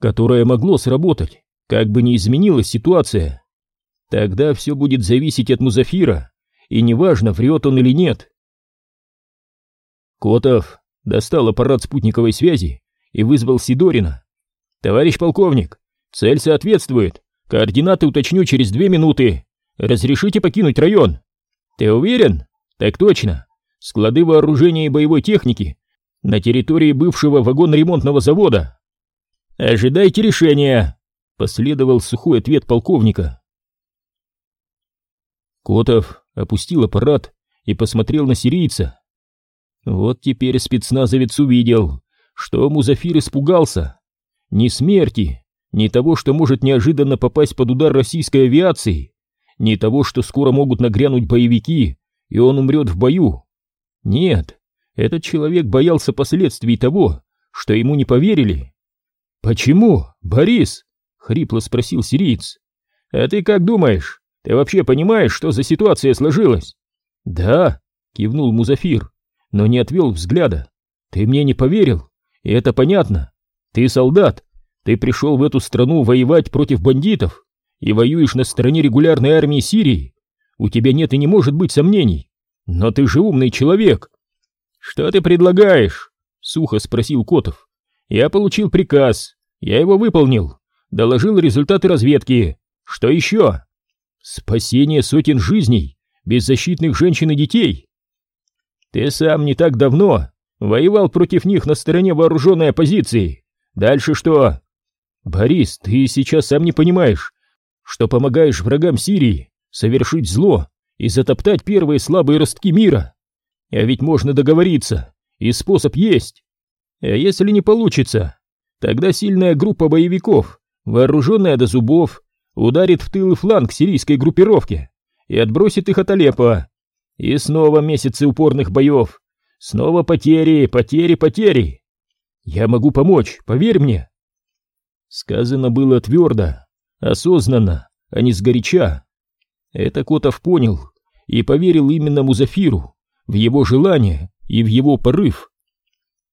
которое могло сработать, как бы ни изменилась ситуация. Тогда все будет зависеть от Музафира, и неважно, врет он или нет. Котов достал аппарат спутниковой связи и вызвал Сидорина. «Товарищ полковник, цель соответствует. Координаты уточню через две минуты. Разрешите покинуть район?» «Ты уверен?» «Так точно. Склады вооружения и боевой техники на территории бывшего вагон-ремонтного завода. Ожидайте решения, последовал сухой ответ полковника. Котов опустил аппарат и посмотрел на сирийца. Вот теперь спецназовец увидел, что Музафир испугался. Ни смерти, ни того, что может неожиданно попасть под удар российской авиации. не того, что скоро могут нагрянуть боевики, и он умрет в бою. Нет, этот человек боялся последствий того, что ему не поверили. «Почему, Борис?» — хрипло спросил сириец. «А ты как думаешь? Ты вообще понимаешь, что за ситуация сложилась?» «Да», — кивнул Музафир, но не отвел взгляда. «Ты мне не поверил, и это понятно. Ты солдат, ты пришел в эту страну воевать против бандитов и воюешь на стороне регулярной армии Сирии. У тебя нет и не может быть сомнений. Но ты же умный человек. Что ты предлагаешь? Сухо спросил Котов. Я получил приказ. Я его выполнил. Доложил результаты разведки. Что еще? Спасение сотен жизней, беззащитных женщин и детей. Ты сам не так давно воевал против них на стороне вооруженной оппозиции. Дальше что? Борис, ты сейчас сам не понимаешь, что помогаешь врагам Сирии совершить зло и затоптать первые слабые ростки мира. А ведь можно договориться, и способ есть. А если не получится, тогда сильная группа боевиков, вооруженная до зубов, ударит в тыл и фланг сирийской группировки и отбросит их от Алеппо. И снова месяцы упорных боев, снова потери, потери, потери. Я могу помочь, поверь мне. Сказано было твердо, осознанно, а не сгоряча. Это Котов понял и поверил именно Музафиру, в его желание и в его порыв.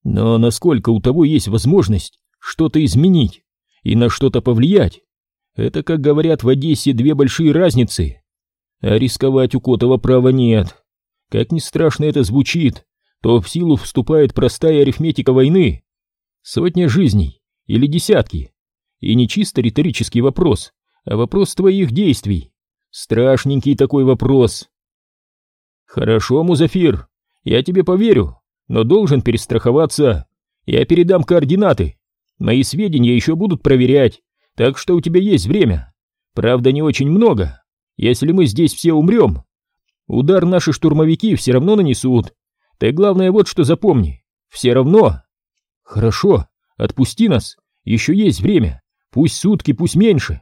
Но насколько у того есть возможность что-то изменить и на что-то повлиять, это, как говорят в Одессе, две большие разницы. А рисковать у Котова права нет. Как ни страшно это звучит, то в силу вступает простая арифметика войны. Сотня жизней или десятки. И не чисто риторический вопрос, а вопрос твоих действий. Страшненький такой вопрос. Хорошо, Музафир, я тебе поверю, но должен перестраховаться. Я передам координаты. Мои сведения еще будут проверять, так что у тебя есть время. Правда, не очень много. Если мы здесь все умрем, удар наши штурмовики все равно нанесут. Ты главное вот что запомни. Все равно. Хорошо, отпусти нас. Еще есть время. Пусть сутки, пусть меньше.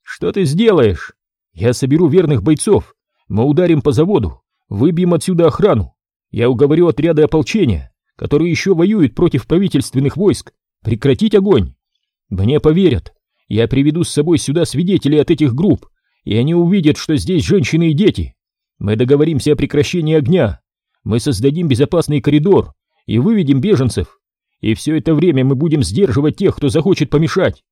Что ты сделаешь? Я соберу верных бойцов. Мы ударим по заводу. Выбьем отсюда охрану. Я уговорю отряды ополчения, которые еще воюют против правительственных войск, прекратить огонь. Мне поверят. Я приведу с собой сюда свидетелей от этих групп, и они увидят, что здесь женщины и дети. Мы договоримся о прекращении огня. Мы создадим безопасный коридор и выведем беженцев. И все это время мы будем сдерживать тех, кто захочет помешать.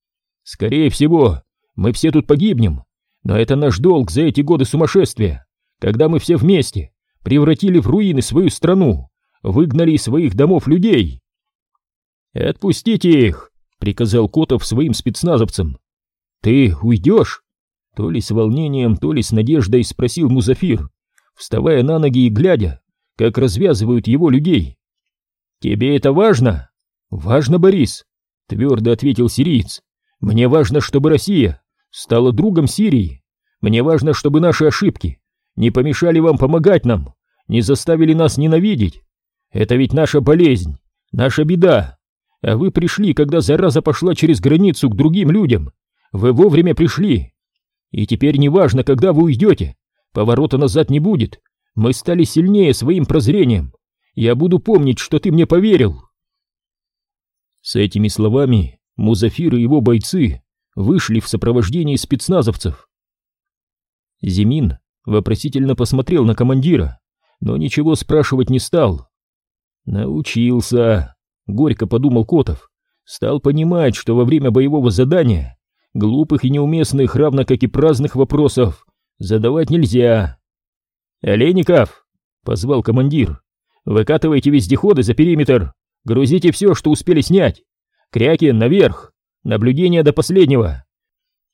Скорее всего, мы все тут погибнем, но это наш долг за эти годы сумасшествия когда мы все вместе превратили в руины свою страну, выгнали из своих домов людей. «Отпустите их!» — приказал Котов своим спецназовцам. «Ты уйдешь?» То ли с волнением, то ли с надеждой спросил Музафир, вставая на ноги и глядя, как развязывают его людей. «Тебе это важно?» «Важно, Борис», — твердо ответил сириец. «Мне важно, чтобы Россия стала другом Сирии. Мне важно, чтобы наши ошибки не помешали вам помогать нам, не заставили нас ненавидеть. Это ведь наша болезнь, наша беда. А вы пришли, когда зараза пошла через границу к другим людям. Вы вовремя пришли. И теперь неважно, когда вы уйдете, поворота назад не будет. Мы стали сильнее своим прозрением. Я буду помнить, что ты мне поверил. С этими словами Музафир и его бойцы вышли в сопровождении спецназовцев. Зимин Вопросительно посмотрел на командира, но ничего спрашивать не стал. Научился, горько подумал Котов. Стал понимать, что во время боевого задания глупых и неуместных, равно как и праздных вопросов, задавать нельзя. «Олейников!» — позвал командир. «Выкатывайте вездеходы за периметр, грузите все, что успели снять. Крякин, наверх! Наблюдение до последнего!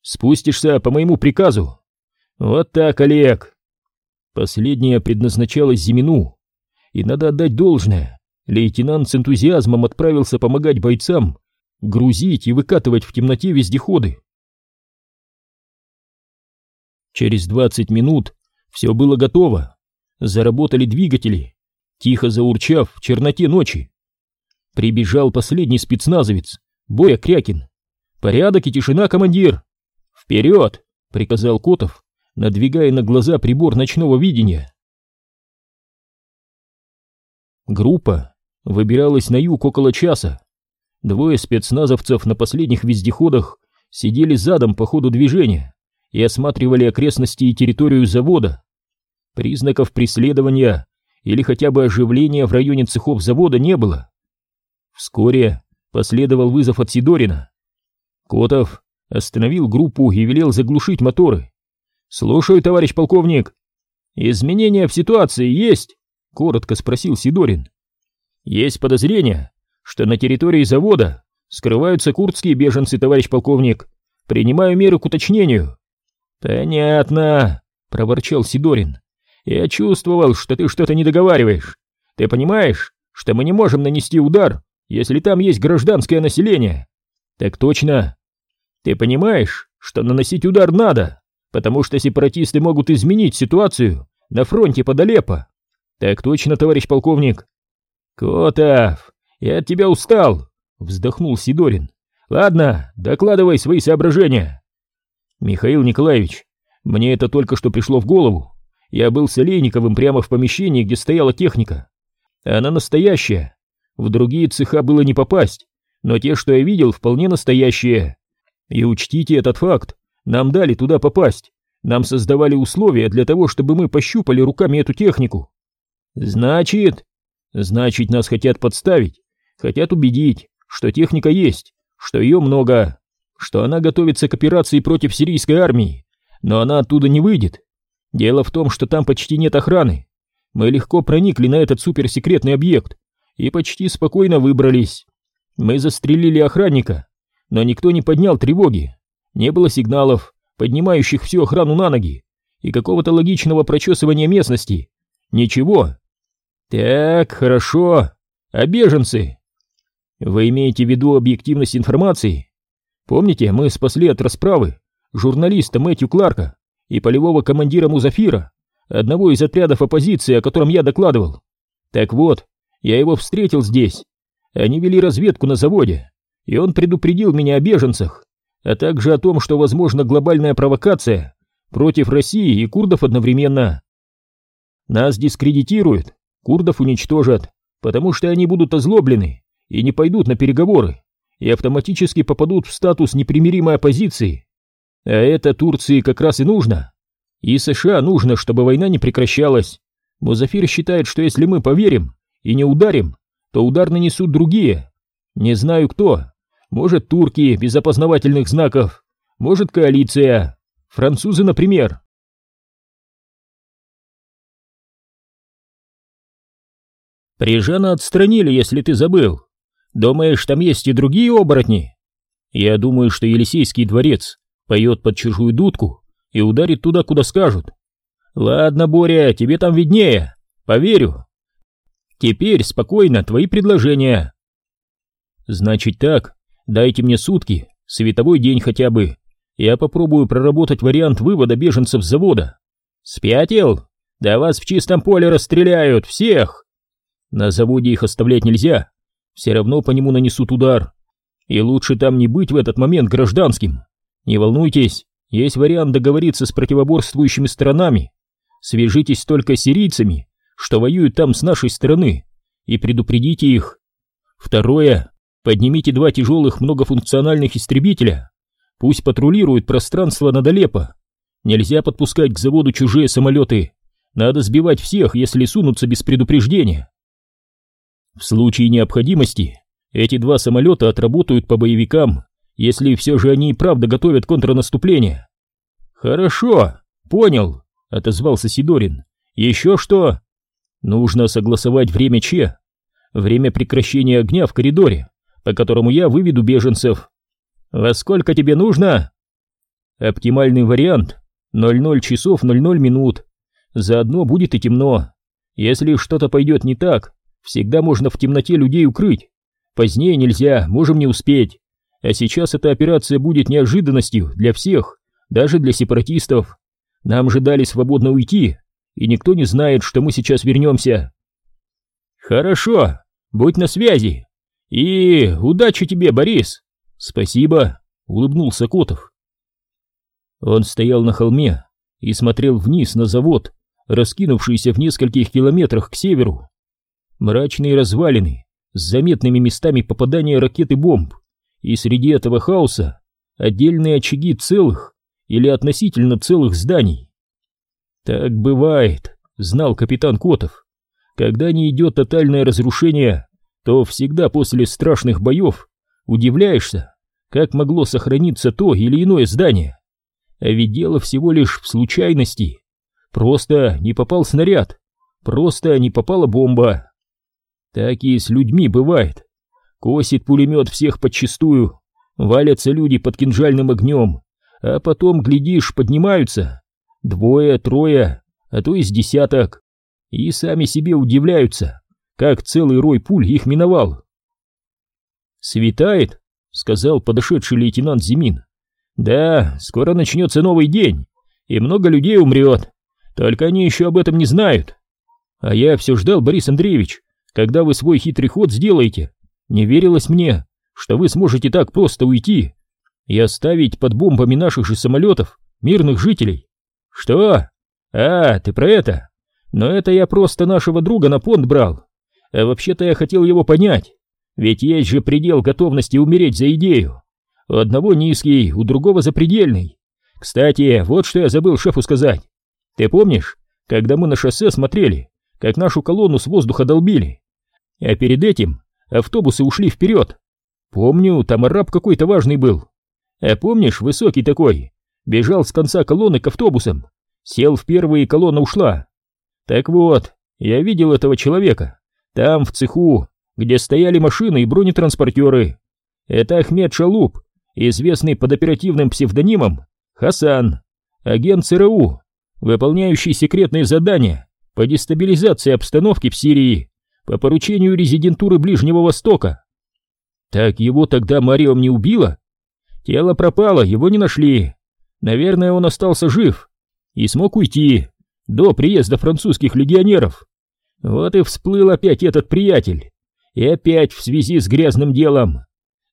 Спустишься по моему приказу, вот так, Олег. Последнее предназначалось Зимину. И надо отдать должное. Лейтенант с энтузиазмом отправился помогать бойцам грузить и выкатывать в темноте вездеходы. Через двадцать минут все было готово. Заработали двигатели, тихо заурчав в черноте ночи. Прибежал последний спецназовец, Боя Крякин. «Порядок и тишина, командир!» «Вперед!» — приказал Котов надвигая на глаза прибор ночного видения. Группа выбиралась на юг около часа. Двое спецназовцев на последних вездеходах сидели задом по ходу движения и осматривали окрестности и территорию завода. Признаков преследования или хотя бы оживления в районе цехов завода не было. Вскоре последовал вызов от Сидорина. Котов остановил группу и велел заглушить моторы. «Слушаю, товарищ полковник». «Изменения в ситуации есть?» — коротко спросил Сидорин. «Есть подозрение, что на территории завода скрываются курдские беженцы, товарищ полковник. Принимаю меры к уточнению». «Понятно», — проворчал Сидорин. «Я чувствовал, что ты что-то не договариваешь. Ты понимаешь, что мы не можем нанести удар, если там есть гражданское население?» «Так точно». «Ты понимаешь, что наносить удар надо, потому что сепаратисты могут изменить ситуацию на фронте под Алеппо?» «Так точно, товарищ полковник». «Котов, я от тебя устал», — вздохнул Сидорин. «Ладно, докладывай свои соображения». «Михаил Николаевич, мне это только что пришло в голову. Я был с Олейниковым прямо в помещении, где стояла техника. Она настоящая. В другие цеха было не попасть, но те, что я видел, вполне настоящие. И учтите этот факт, нам дали туда попасть. Нам создавали условия для того, чтобы мы пощупали руками эту технику. Значит... Значит, нас хотят подставить, хотят убедить, что техника есть, что ее много, что она готовится к операции против сирийской армии, но она оттуда не выйдет. Дело в том, что там почти нет охраны. Мы легко проникли на этот суперсекретный объект и почти спокойно выбрались. Мы застрелили охранника, но никто не поднял тревоги. Не было сигналов, поднимающих всю охрану на ноги, и какого-то логичного прочесывания местности. Ничего. Так, хорошо. А беженцы? Вы имеете в виду объективность информации? Помните, мы спасли от расправы журналиста Мэтью Кларка и полевого командира Музафира, одного из отрядов оппозиции, о котором я докладывал. Так вот, я его встретил здесь. Они вели разведку на заводе, и он предупредил меня о беженцах, а также о том, что возможна глобальная провокация против России и курдов одновременно. Нас дискредитируют, курдов уничтожат, потому что они будут озлоблены и не пойдут на переговоры и автоматически попадут в статус непримиримой оппозиции. А это Турции как раз и нужно. И США нужно, чтобы война не прекращалась. Музафир считает, что если мы поверим и не ударим, то удар нанесут другие. Не знаю кто. Может, турки без опознавательных знаков. Может, коалиция. Французы, например. Прижана отстранили, если ты забыл. Думаешь, там есть и другие оборотни? Я думаю, что Елисейский дворец поет под чужую дудку и ударит туда, куда скажут. Ладно, Боря, тебе там виднее, поверю. Теперь спокойно твои предложения. Значит так, дайте мне сутки, световой день хотя бы. Я попробую проработать вариант вывода беженцев с завода. Спятил? Да вас в чистом поле расстреляют, всех! На заводе их оставлять нельзя, все равно по нему нанесут удар. И лучше там не быть в этот момент гражданским. Не волнуйтесь, есть вариант договориться с противоборствующими сторонами. Свяжитесь только с сирийцами, что воюют там с нашей стороны, и предупредите их. Второе. Поднимите два тяжелых многофункциональных истребителя. Пусть патрулируют пространство над Алеппо. Нельзя подпускать к заводу чужие самолеты. Надо сбивать всех, если сунутся без предупреждения. В случае необходимости эти два самолета отработают по боевикам, если все же они и правда готовят контрнаступление. Хорошо, понял, отозвался Сидорин. Еще что? Нужно согласовать время Че, время прекращения огня в коридоре, по которому я выведу беженцев. Во сколько тебе нужно? Оптимальный вариант 00 часов 00 минут. Заодно будет и темно. Если что-то пойдет не так, Всегда можно в темноте людей укрыть. Позднее нельзя, можем не успеть. А сейчас эта операция будет неожиданностью для всех, даже для сепаратистов. Нам же дали свободно уйти, и никто не знает, что мы сейчас вернемся. Хорошо, будь на связи. И удачи тебе, Борис. Спасибо, улыбнулся Котов. Он стоял на холме и смотрел вниз на завод, раскинувшийся в нескольких километрах к северу. Мрачные развалины с заметными местами попадания ракет и бомб, и среди этого хаоса отдельные очаги целых или относительно целых зданий. Так бывает, знал капитан Котов. Когда не идет тотальное разрушение, то всегда после страшных боев удивляешься, как могло сохраниться то или иное здание. А ведь дело всего лишь в случайности. Просто не попал снаряд, просто не попала бомба. Так и с людьми бывает. Косит пулемет всех подчистую, валятся люди под кинжальным огнем, а потом, глядишь, поднимаются. Двое, трое, а то из десяток. И сами себе удивляются, как целый рой пуль их миновал. «Светает», — сказал подошедший лейтенант Зимин. «Да, скоро начнется новый день, и много людей умрет, только они еще об этом не знают. А я все ждал, Борис Андреевич, когда вы свой хитрый ход сделаете. Не верилось мне, что вы сможете так просто уйти и оставить под бомбами наших же самолетов мирных жителей. Что? А, ты про это? Но это я просто нашего друга на понт брал. А вообще-то я хотел его понять. Ведь есть же предел готовности умереть за идею. У одного низкий, у другого запредельный. Кстати, вот что я забыл шефу сказать. Ты помнишь, когда мы на шоссе смотрели, как нашу колонну с воздуха долбили? А перед этим автобусы ушли вперед. Помню, там араб какой-то важный был. А помнишь, высокий такой, бежал с конца колонны к автобусам, сел в первый и колонна ушла. Так вот, я видел этого человека, там, в цеху, где стояли машины и бронетранспортеры. Это Ахмед Шалуп, известный под оперативным псевдонимом Хасан, агент ЦРУ, выполняющий секретные задания по дестабилизации обстановки в Сирии по поручению резидентуры Ближнего Востока. Так его тогда Мариом не убила? Тело пропало, его не нашли. Наверное, он остался жив и смог уйти до приезда французских легионеров. Вот и всплыл опять этот приятель. И опять в связи с грязным делом.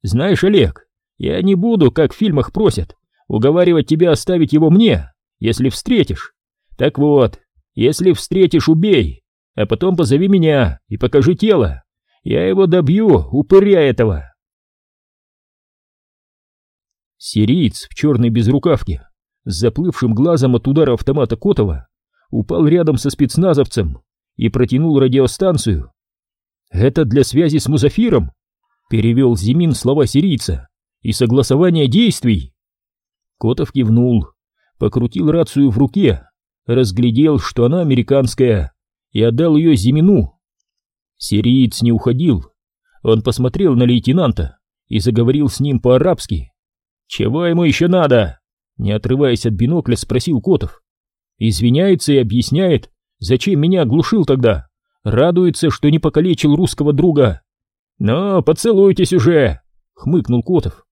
Знаешь, Олег, я не буду, как в фильмах просят, уговаривать тебя оставить его мне, если встретишь. Так вот, если встретишь, убей, а потом позови меня и покажи тело. Я его добью, упыря этого. Сириец в черной безрукавке, с заплывшим глазом от удара автомата Котова, упал рядом со спецназовцем и протянул радиостанцию. «Это для связи с Музафиром», — перевел Зимин слова сирийца, — «и согласования действий». Котов кивнул, покрутил рацию в руке, разглядел, что она американская, и отдал ее Зимину. Сириец не уходил. Он посмотрел на лейтенанта и заговорил с ним по-арабски. «Чего ему еще надо?» Не отрываясь от бинокля, спросил Котов. Извиняется и объясняет, зачем меня оглушил тогда. Радуется, что не покалечил русского друга. «Ну, поцелуйтесь уже!» — хмыкнул Котов.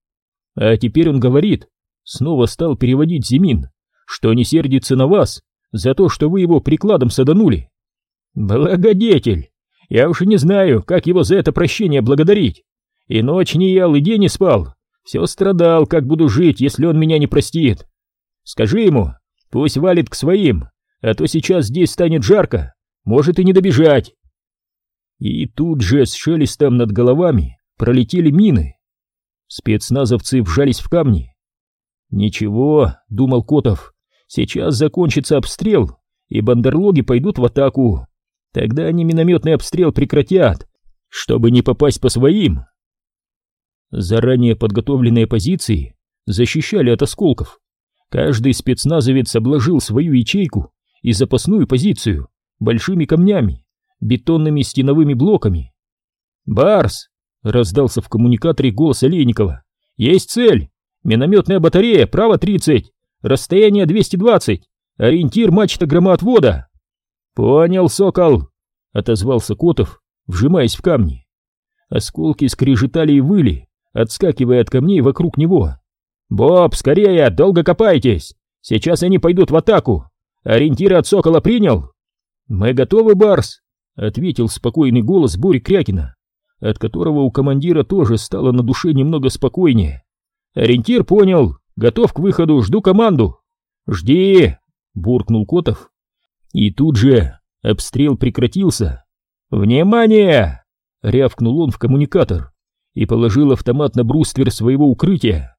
А теперь он говорит, снова стал переводить Зимин, что не сердится на вас за то, что вы его прикладом саданули. «Благодетель! Я уж не знаю, как его за это прощение благодарить. И ночь не ел, и день не спал. Все страдал, как буду жить, если он меня не простит. Скажи ему, пусть валит к своим, а то сейчас здесь станет жарко, может и не добежать». И тут же с шелестом над головами пролетели мины. Спецназовцы вжались в камни. «Ничего», — думал Котов, — «сейчас закончится обстрел, и бандерлоги пойдут в атаку. Тогда они минометный обстрел прекратят, чтобы не попасть по своим. Заранее подготовленные позиции защищали от осколков. Каждый спецназовец обложил свою ячейку и запасную позицию большими камнями, бетонными стеновыми блоками. «Барс!» — раздался в коммуникаторе голос Олейникова. «Есть цель! Минометная батарея, право 30, расстояние 220, ориентир мачта громоотвода!» «Понял, сокол!» — отозвался Котов, вжимаясь в камни. Осколки скрежетали и выли, отскакивая от камней вокруг него. «Боб, скорее, долго копайтесь! Сейчас они пойдут в атаку! Ориентиры от сокола принял?» «Мы готовы, Барс!» — ответил спокойный голос Бори Крякина, от которого у командира тоже стало на душе немного спокойнее. «Ориентир понял! Готов к выходу, жду команду!» «Жди!» буркнул Котов. И тут же обстрел прекратился. «Внимание!» — рявкнул он в коммуникатор и положил автомат на бруствер своего укрытия.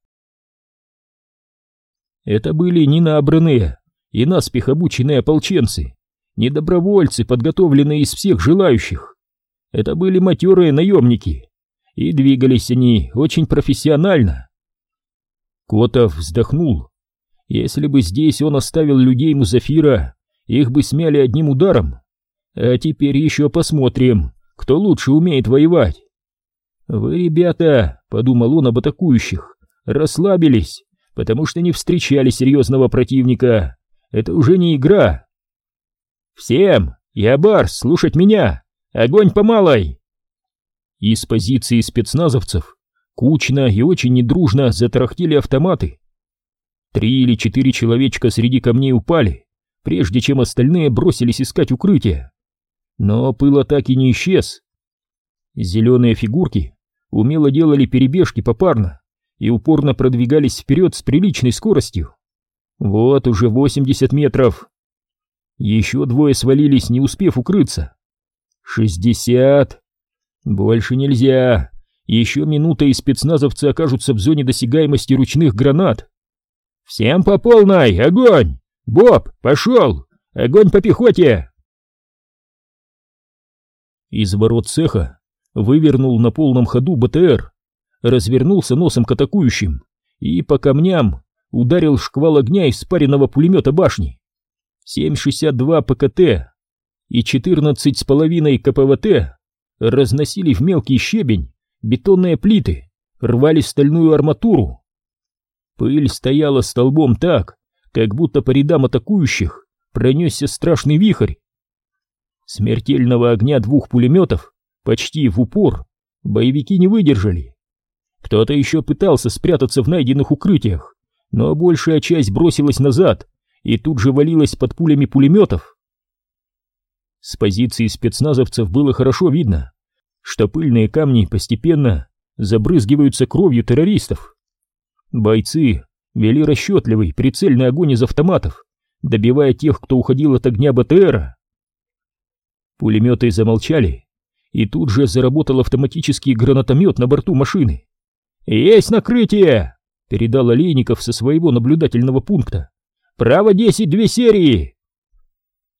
Это были не набранные и наспех обученные ополченцы, не добровольцы, подготовленные из всех желающих. Это были матерые наемники, и двигались они очень профессионально. Котов вздохнул. Если бы здесь он оставил людей Музафира, их бы смяли одним ударом. А теперь еще посмотрим, кто лучше умеет воевать. Вы, ребята, подумал он об атакующих, расслабились потому что не встречали серьезного противника. Это уже не игра. Всем, я Барс, слушать меня! Огонь по малой! Из позиции спецназовцев кучно и очень недружно затарахтели автоматы. Три или четыре человечка среди камней упали, прежде чем остальные бросились искать укрытие. Но пыло так и не исчез. Зеленые фигурки умело делали перебежки попарно, и упорно продвигались вперед с приличной скоростью. Вот уже 80 метров. Еще двое свалились, не успев укрыться. 60. Больше нельзя. Еще минута и спецназовцы окажутся в зоне досягаемости ручных гранат. Всем по полной! Огонь! Боб, пошел! Огонь по пехоте! Из ворот цеха вывернул на полном ходу БТР развернулся носом к атакующим и по камням ударил шквал огня из спаренного пулемета башни. 7,62 ПКТ и 14,5 КПВТ разносили в мелкий щебень бетонные плиты, рвали стальную арматуру. Пыль стояла столбом так, как будто по рядам атакующих пронесся страшный вихрь. Смертельного огня двух пулеметов почти в упор боевики не выдержали кто-то еще пытался спрятаться в найденных укрытиях, но большая часть бросилась назад и тут же валилась под пулями пулеметов. С позиции спецназовцев было хорошо видно, что пыльные камни постепенно забрызгиваются кровью террористов. Бойцы вели расчетливый прицельный огонь из автоматов, добивая тех, кто уходил от огня БТРа. Пулеметы замолчали, и тут же заработал автоматический гранатомет на борту машины. «Есть накрытие!» — передал Олейников со своего наблюдательного пункта. «Право десять, две серии!»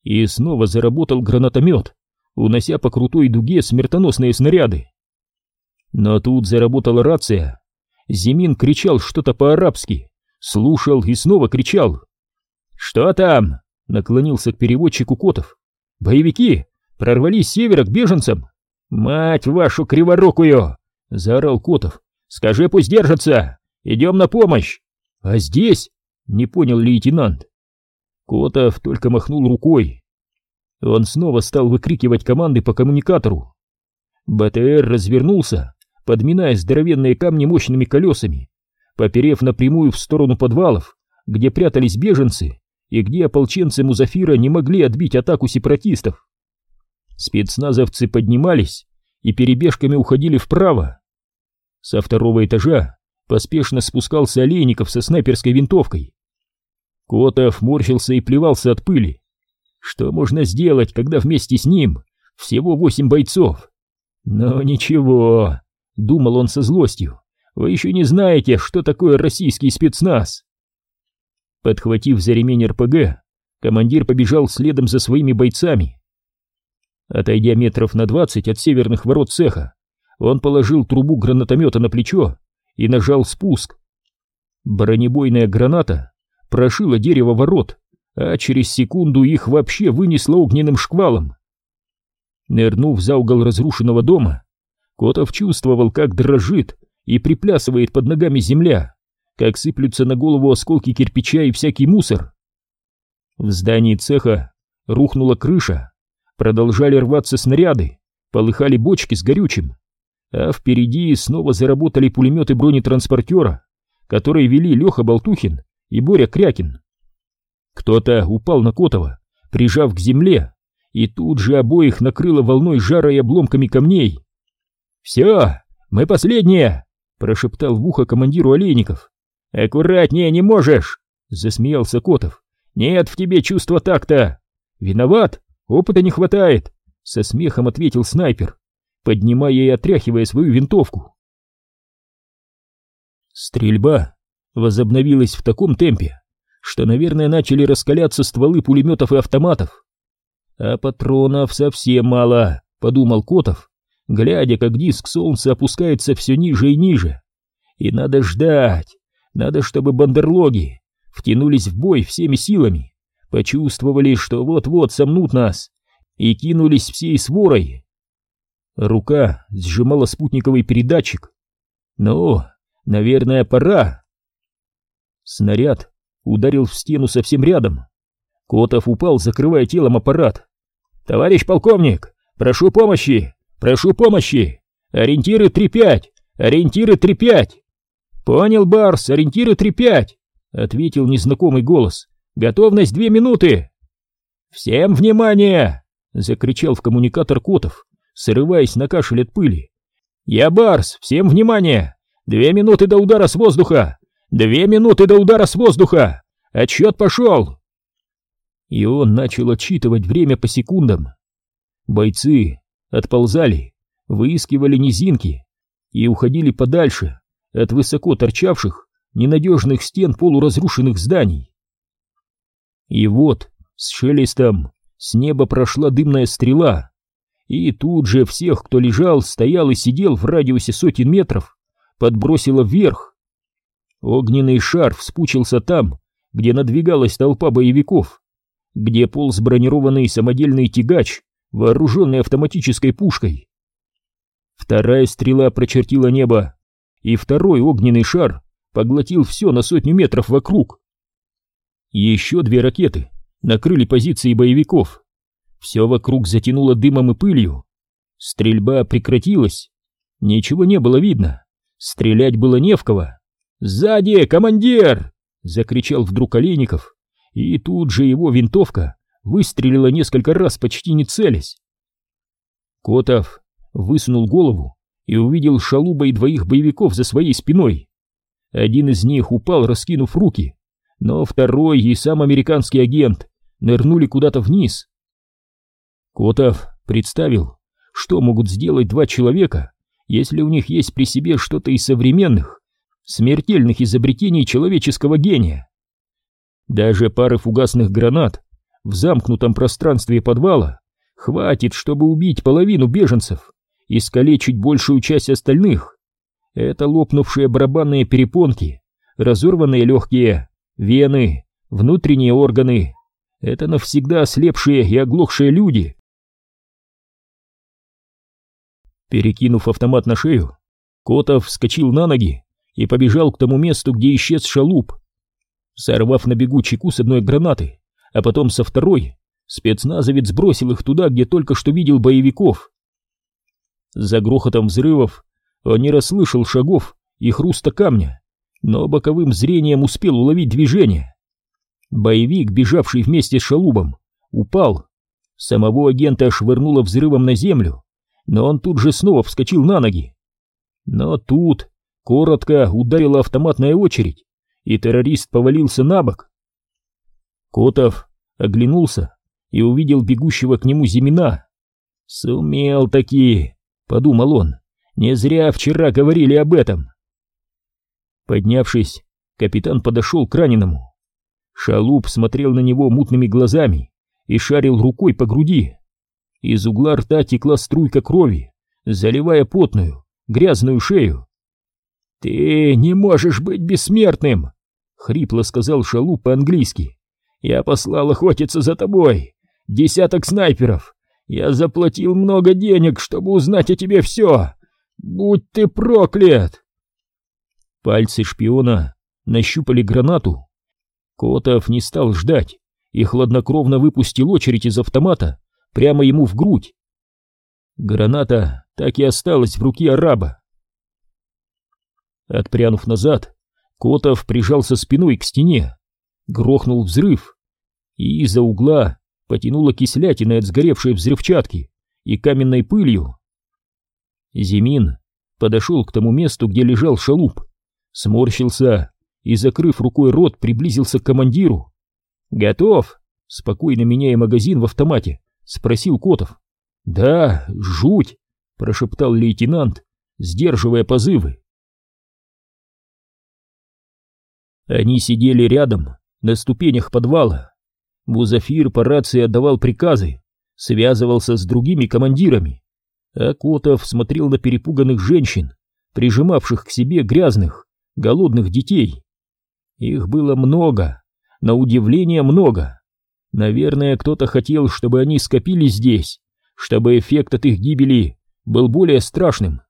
И снова заработал гранатомет, унося по крутой дуге смертоносные снаряды. Но тут заработала рация. Зимин кричал что-то по-арабски, слушал и снова кричал. «Что там?» — наклонился к переводчику Котов. «Боевики прорвались с севера к беженцам!» «Мать вашу криворукую!» — заорал Котов. Скажи, пусть держатся! Идем на помощь! А здесь? Не понял лейтенант. Котов только махнул рукой. Он снова стал выкрикивать команды по коммуникатору. БТР развернулся, подминая здоровенные камни мощными колесами, поперев напрямую в сторону подвалов, где прятались беженцы и где ополченцы Музафира не могли отбить атаку сепаратистов. Спецназовцы поднимались и перебежками уходили вправо, со второго этажа поспешно спускался Олейников со снайперской винтовкой. Котов морщился и плевался от пыли. Что можно сделать, когда вместе с ним всего восемь бойцов? Но ничего, думал он со злостью, вы еще не знаете, что такое российский спецназ. Подхватив за ремень РПГ, командир побежал следом за своими бойцами. Отойдя метров на двадцать от северных ворот цеха, он положил трубу гранатомета на плечо и нажал спуск. Бронебойная граната прошила дерево ворот, а через секунду их вообще вынесло огненным шквалом. Нырнув за угол разрушенного дома, Котов чувствовал, как дрожит и приплясывает под ногами земля, как сыплются на голову осколки кирпича и всякий мусор. В здании цеха рухнула крыша, продолжали рваться снаряды, полыхали бочки с горючим а впереди снова заработали пулеметы бронетранспортера, которые вели Леха Болтухин и Боря Крякин. Кто-то упал на Котова, прижав к земле, и тут же обоих накрыло волной жара и обломками камней. «Все, мы последние!» — прошептал в ухо командиру Олейников. «Аккуратнее не можешь!» — засмеялся Котов. Нет в тебе чувства такта. Виноват, опыта не хватает, со смехом ответил снайпер, поднимая и отряхивая свою винтовку. Стрельба возобновилась в таком темпе, что, наверное, начали раскаляться стволы пулеметов и автоматов. А патронов совсем мало, подумал Котов, глядя, как диск солнца опускается все ниже и ниже. И надо ждать, надо, чтобы бандерлоги втянулись в бой всеми силами, почувствовали, что вот-вот сомнут нас, и кинулись всей сворой. Рука сжимала спутниковый передатчик. Ну, наверное, пора. Снаряд ударил в стену совсем рядом. Котов упал, закрывая телом аппарат. «Товарищ полковник, прошу помощи! Прошу помощи! Ориентиры 3-5! Ориентиры 3-5!» «Понял, Барс, ориентиры 3-5!» — ответил незнакомый голос. «Готовность две минуты!» «Всем внимание!» — закричал в коммуникатор Котов, срываясь на кашель от пыли. «Я Барс! Всем внимание! Две минуты до удара с воздуха! Две минуты до удара с воздуха! Отсчет пошел!» И он начал отсчитывать время по секундам. Бойцы отползали, выискивали низинки и уходили подальше, от высоко торчавших, ненадежных стен полуразрушенных зданий. И вот, с шелестом, с неба прошла дымная стрела, и тут же всех, кто лежал, стоял и сидел в радиусе сотен метров, подбросила вверх. Огненный шар вспучился там, где надвигалась толпа боевиков, где полз бронированный самодельный тягач, вооруженный автоматической пушкой. Вторая стрела прочертила небо, и второй огненный шар поглотил все на сотню метров вокруг. Еще две ракеты накрыли позиции боевиков. Все вокруг затянуло дымом и пылью. Стрельба прекратилась. Ничего не было видно. Стрелять было не в кого. «Сзади, командир!» — закричал вдруг Олейников. И тут же его винтовка выстрелила несколько раз, почти не целясь. Котов высунул голову и увидел шалуба и двоих боевиков за своей спиной. Один из них упал, раскинув руки, но второй и сам американский агент нырнули куда-то вниз. Котов представил, что могут сделать два человека, если у них есть при себе что-то из современных, смертельных изобретений человеческого гения. Даже пары фугасных гранат в замкнутом пространстве подвала хватит, чтобы убить половину беженцев искалечить большую часть остальных. Это лопнувшие барабанные перепонки, разорванные легкие, вены, внутренние органы. Это навсегда ослепшие и оглохшие люди. Перекинув автомат на шею, Котов вскочил на ноги и побежал к тому месту, где исчез шалуп. Сорвав на бегу чеку с одной гранаты, а потом со второй, спецназовец бросил их туда, где только что видел боевиков. За грохотом взрывов он не расслышал шагов и хруста камня, но боковым зрением успел уловить движение. Боевик, бежавший вместе с шалубом, упал. Самого агента швырнуло взрывом на землю, но он тут же снова вскочил на ноги. Но тут коротко ударила автоматная очередь, и террорист повалился на бок. Котов оглянулся и увидел бегущего к нему Зимина. Сумел таки подумал он. Не зря вчера говорили об этом. Поднявшись, капитан подошел к раненому. Шалуп смотрел на него мутными глазами и шарил рукой по груди. Из угла рта текла струйка крови, заливая потную, грязную шею. «Ты не можешь быть бессмертным!» — хрипло сказал Шалуп по-английски. «Я послал охотиться за тобой. Десяток снайперов. Я заплатил много денег, чтобы узнать о тебе все. Будь ты проклят!» Пальцы шпиона нащупали гранату. Котов не стал ждать и хладнокровно выпустил очередь из автомата прямо ему в грудь. Граната так и осталась в руке араба. Отпрянув назад, Котов прижался спиной к стене, грохнул взрыв, и из-за угла потянуло кислятиной от сгоревшей взрывчатки и каменной пылью. Зимин подошел к тому месту, где лежал шалуп, сморщился и, закрыв рукой рот, приблизился к командиру. Готов? Спокойно меняя магазин в автомате, спросил Котов. Да, жуть, прошептал лейтенант, сдерживая позывы. Они сидели рядом, на ступенях подвала. Музафир по рации отдавал приказы, связывался с другими командирами, а Котов смотрел на перепуганных женщин, прижимавших к себе грязных, голодных детей. Их было много, на удивление много. Наверное, кто-то хотел, чтобы они скопились здесь, чтобы эффект от их гибели был более страшным.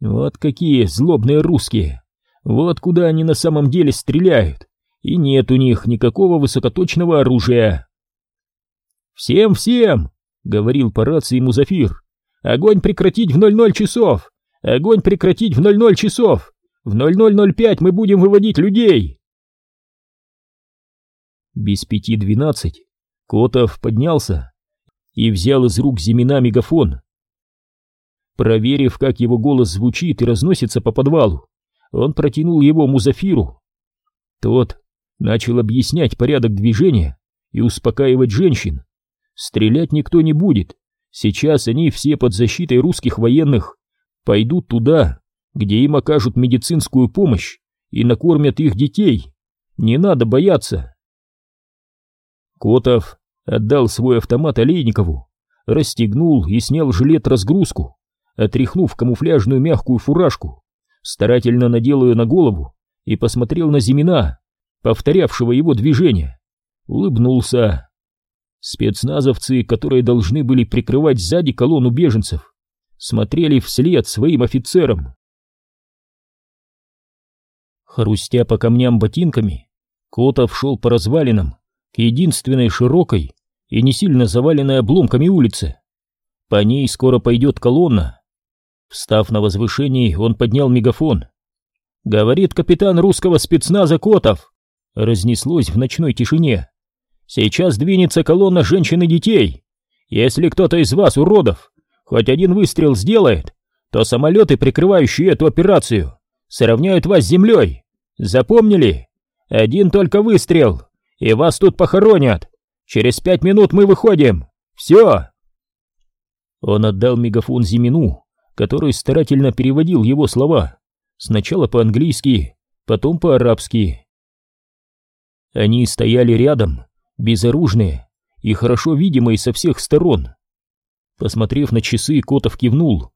Вот какие злобные русские! Вот куда они на самом деле стреляют, и нет у них никакого высокоточного оружия. «Всем-всем!» — говорил по рации Музафир. «Огонь прекратить в 00 часов! Огонь прекратить в 00 часов! В 00.05 мы будем выводить людей!» Без пяти двенадцать Котов поднялся и взял из рук Зимина мегафон. Проверив, как его голос звучит и разносится по подвалу, он протянул его Музафиру. Тот начал объяснять порядок движения и успокаивать женщин. Стрелять никто не будет. Сейчас они все под защитой русских военных пойдут туда, где им окажут медицинскую помощь и накормят их детей. Не надо бояться. Котов отдал свой автомат Олейникову, расстегнул и снял жилет-разгрузку, отряхнув камуфляжную мягкую фуражку, старательно надел ее на голову и посмотрел на Зимина, повторявшего его движение. Улыбнулся. Спецназовцы, которые должны были прикрывать сзади колонну беженцев, смотрели вслед своим офицерам. Хрустя по камням ботинками, Котов шел по развалинам к единственной широкой и не сильно заваленной обломками улице. По ней скоро пойдет колонна. Встав на возвышении, он поднял мегафон. «Говорит капитан русского спецназа Котов!» Разнеслось в ночной тишине. «Сейчас двинется колонна женщин и детей. Если кто-то из вас, уродов, хоть один выстрел сделает, то самолеты, прикрывающие эту операцию, сравняют вас с землей. Запомнили? Один только выстрел, и вас тут похоронят. Через пять минут мы выходим. Все!» Он отдал мегафон Зимину, который старательно переводил его слова, сначала по-английски, потом по-арабски. Они стояли рядом, безоружные и хорошо видимые со всех сторон. Посмотрев на часы, Котов кивнул.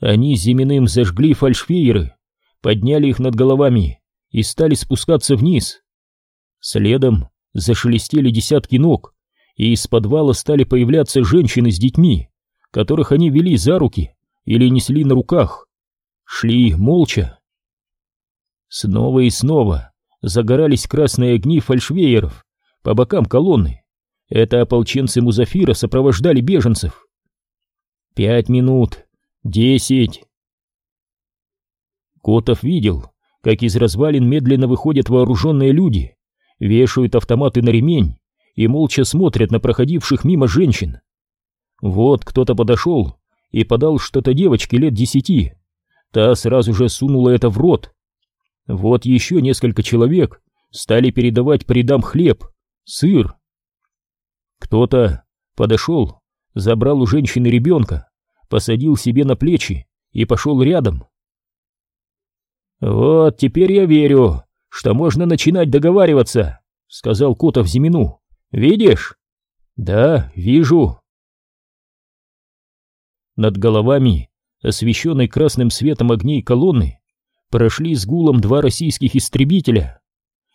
Они с Зиминым зажгли фальшфейеры, подняли их над головами и стали спускаться вниз. Следом зашелестели десятки ног, и из подвала стали появляться женщины с детьми, которых они вели за руки или несли на руках. Шли молча. Снова и снова загорались красные огни фальшвееров по бокам колонны. Это ополченцы Музафира сопровождали беженцев. Пять минут, десять. Котов видел, как из развалин медленно выходят вооруженные люди, вешают автоматы на ремень и молча смотрят на проходивших мимо женщин. Вот кто-то подошел и подал что-то девочке лет десяти. Та сразу же сунула это в рот. Вот еще несколько человек стали передавать по рядам хлеб, сыр. Кто-то подошел, забрал у женщины ребенка, посадил себе на плечи и пошел рядом. «Вот теперь я верю, что можно начинать договариваться», — сказал Котов Зимину. «Видишь?» «Да, вижу». Над головами, освещенной красным светом огней колонны, прошли с гулом два российских истребителя.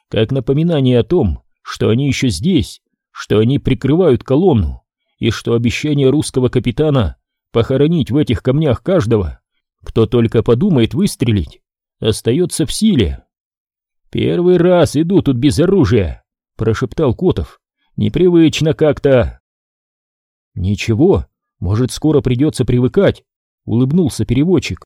Как напоминание о том, что они еще здесь, что они прикрывают колонну, и что обещание русского капитана похоронить в этих камнях каждого, кто только подумает выстрелить, остается в силе. «Первый раз иду тут без оружия», — прошептал Котов. «Непривычно как-то». «Ничего, может, скоро придется привыкать», — улыбнулся переводчик.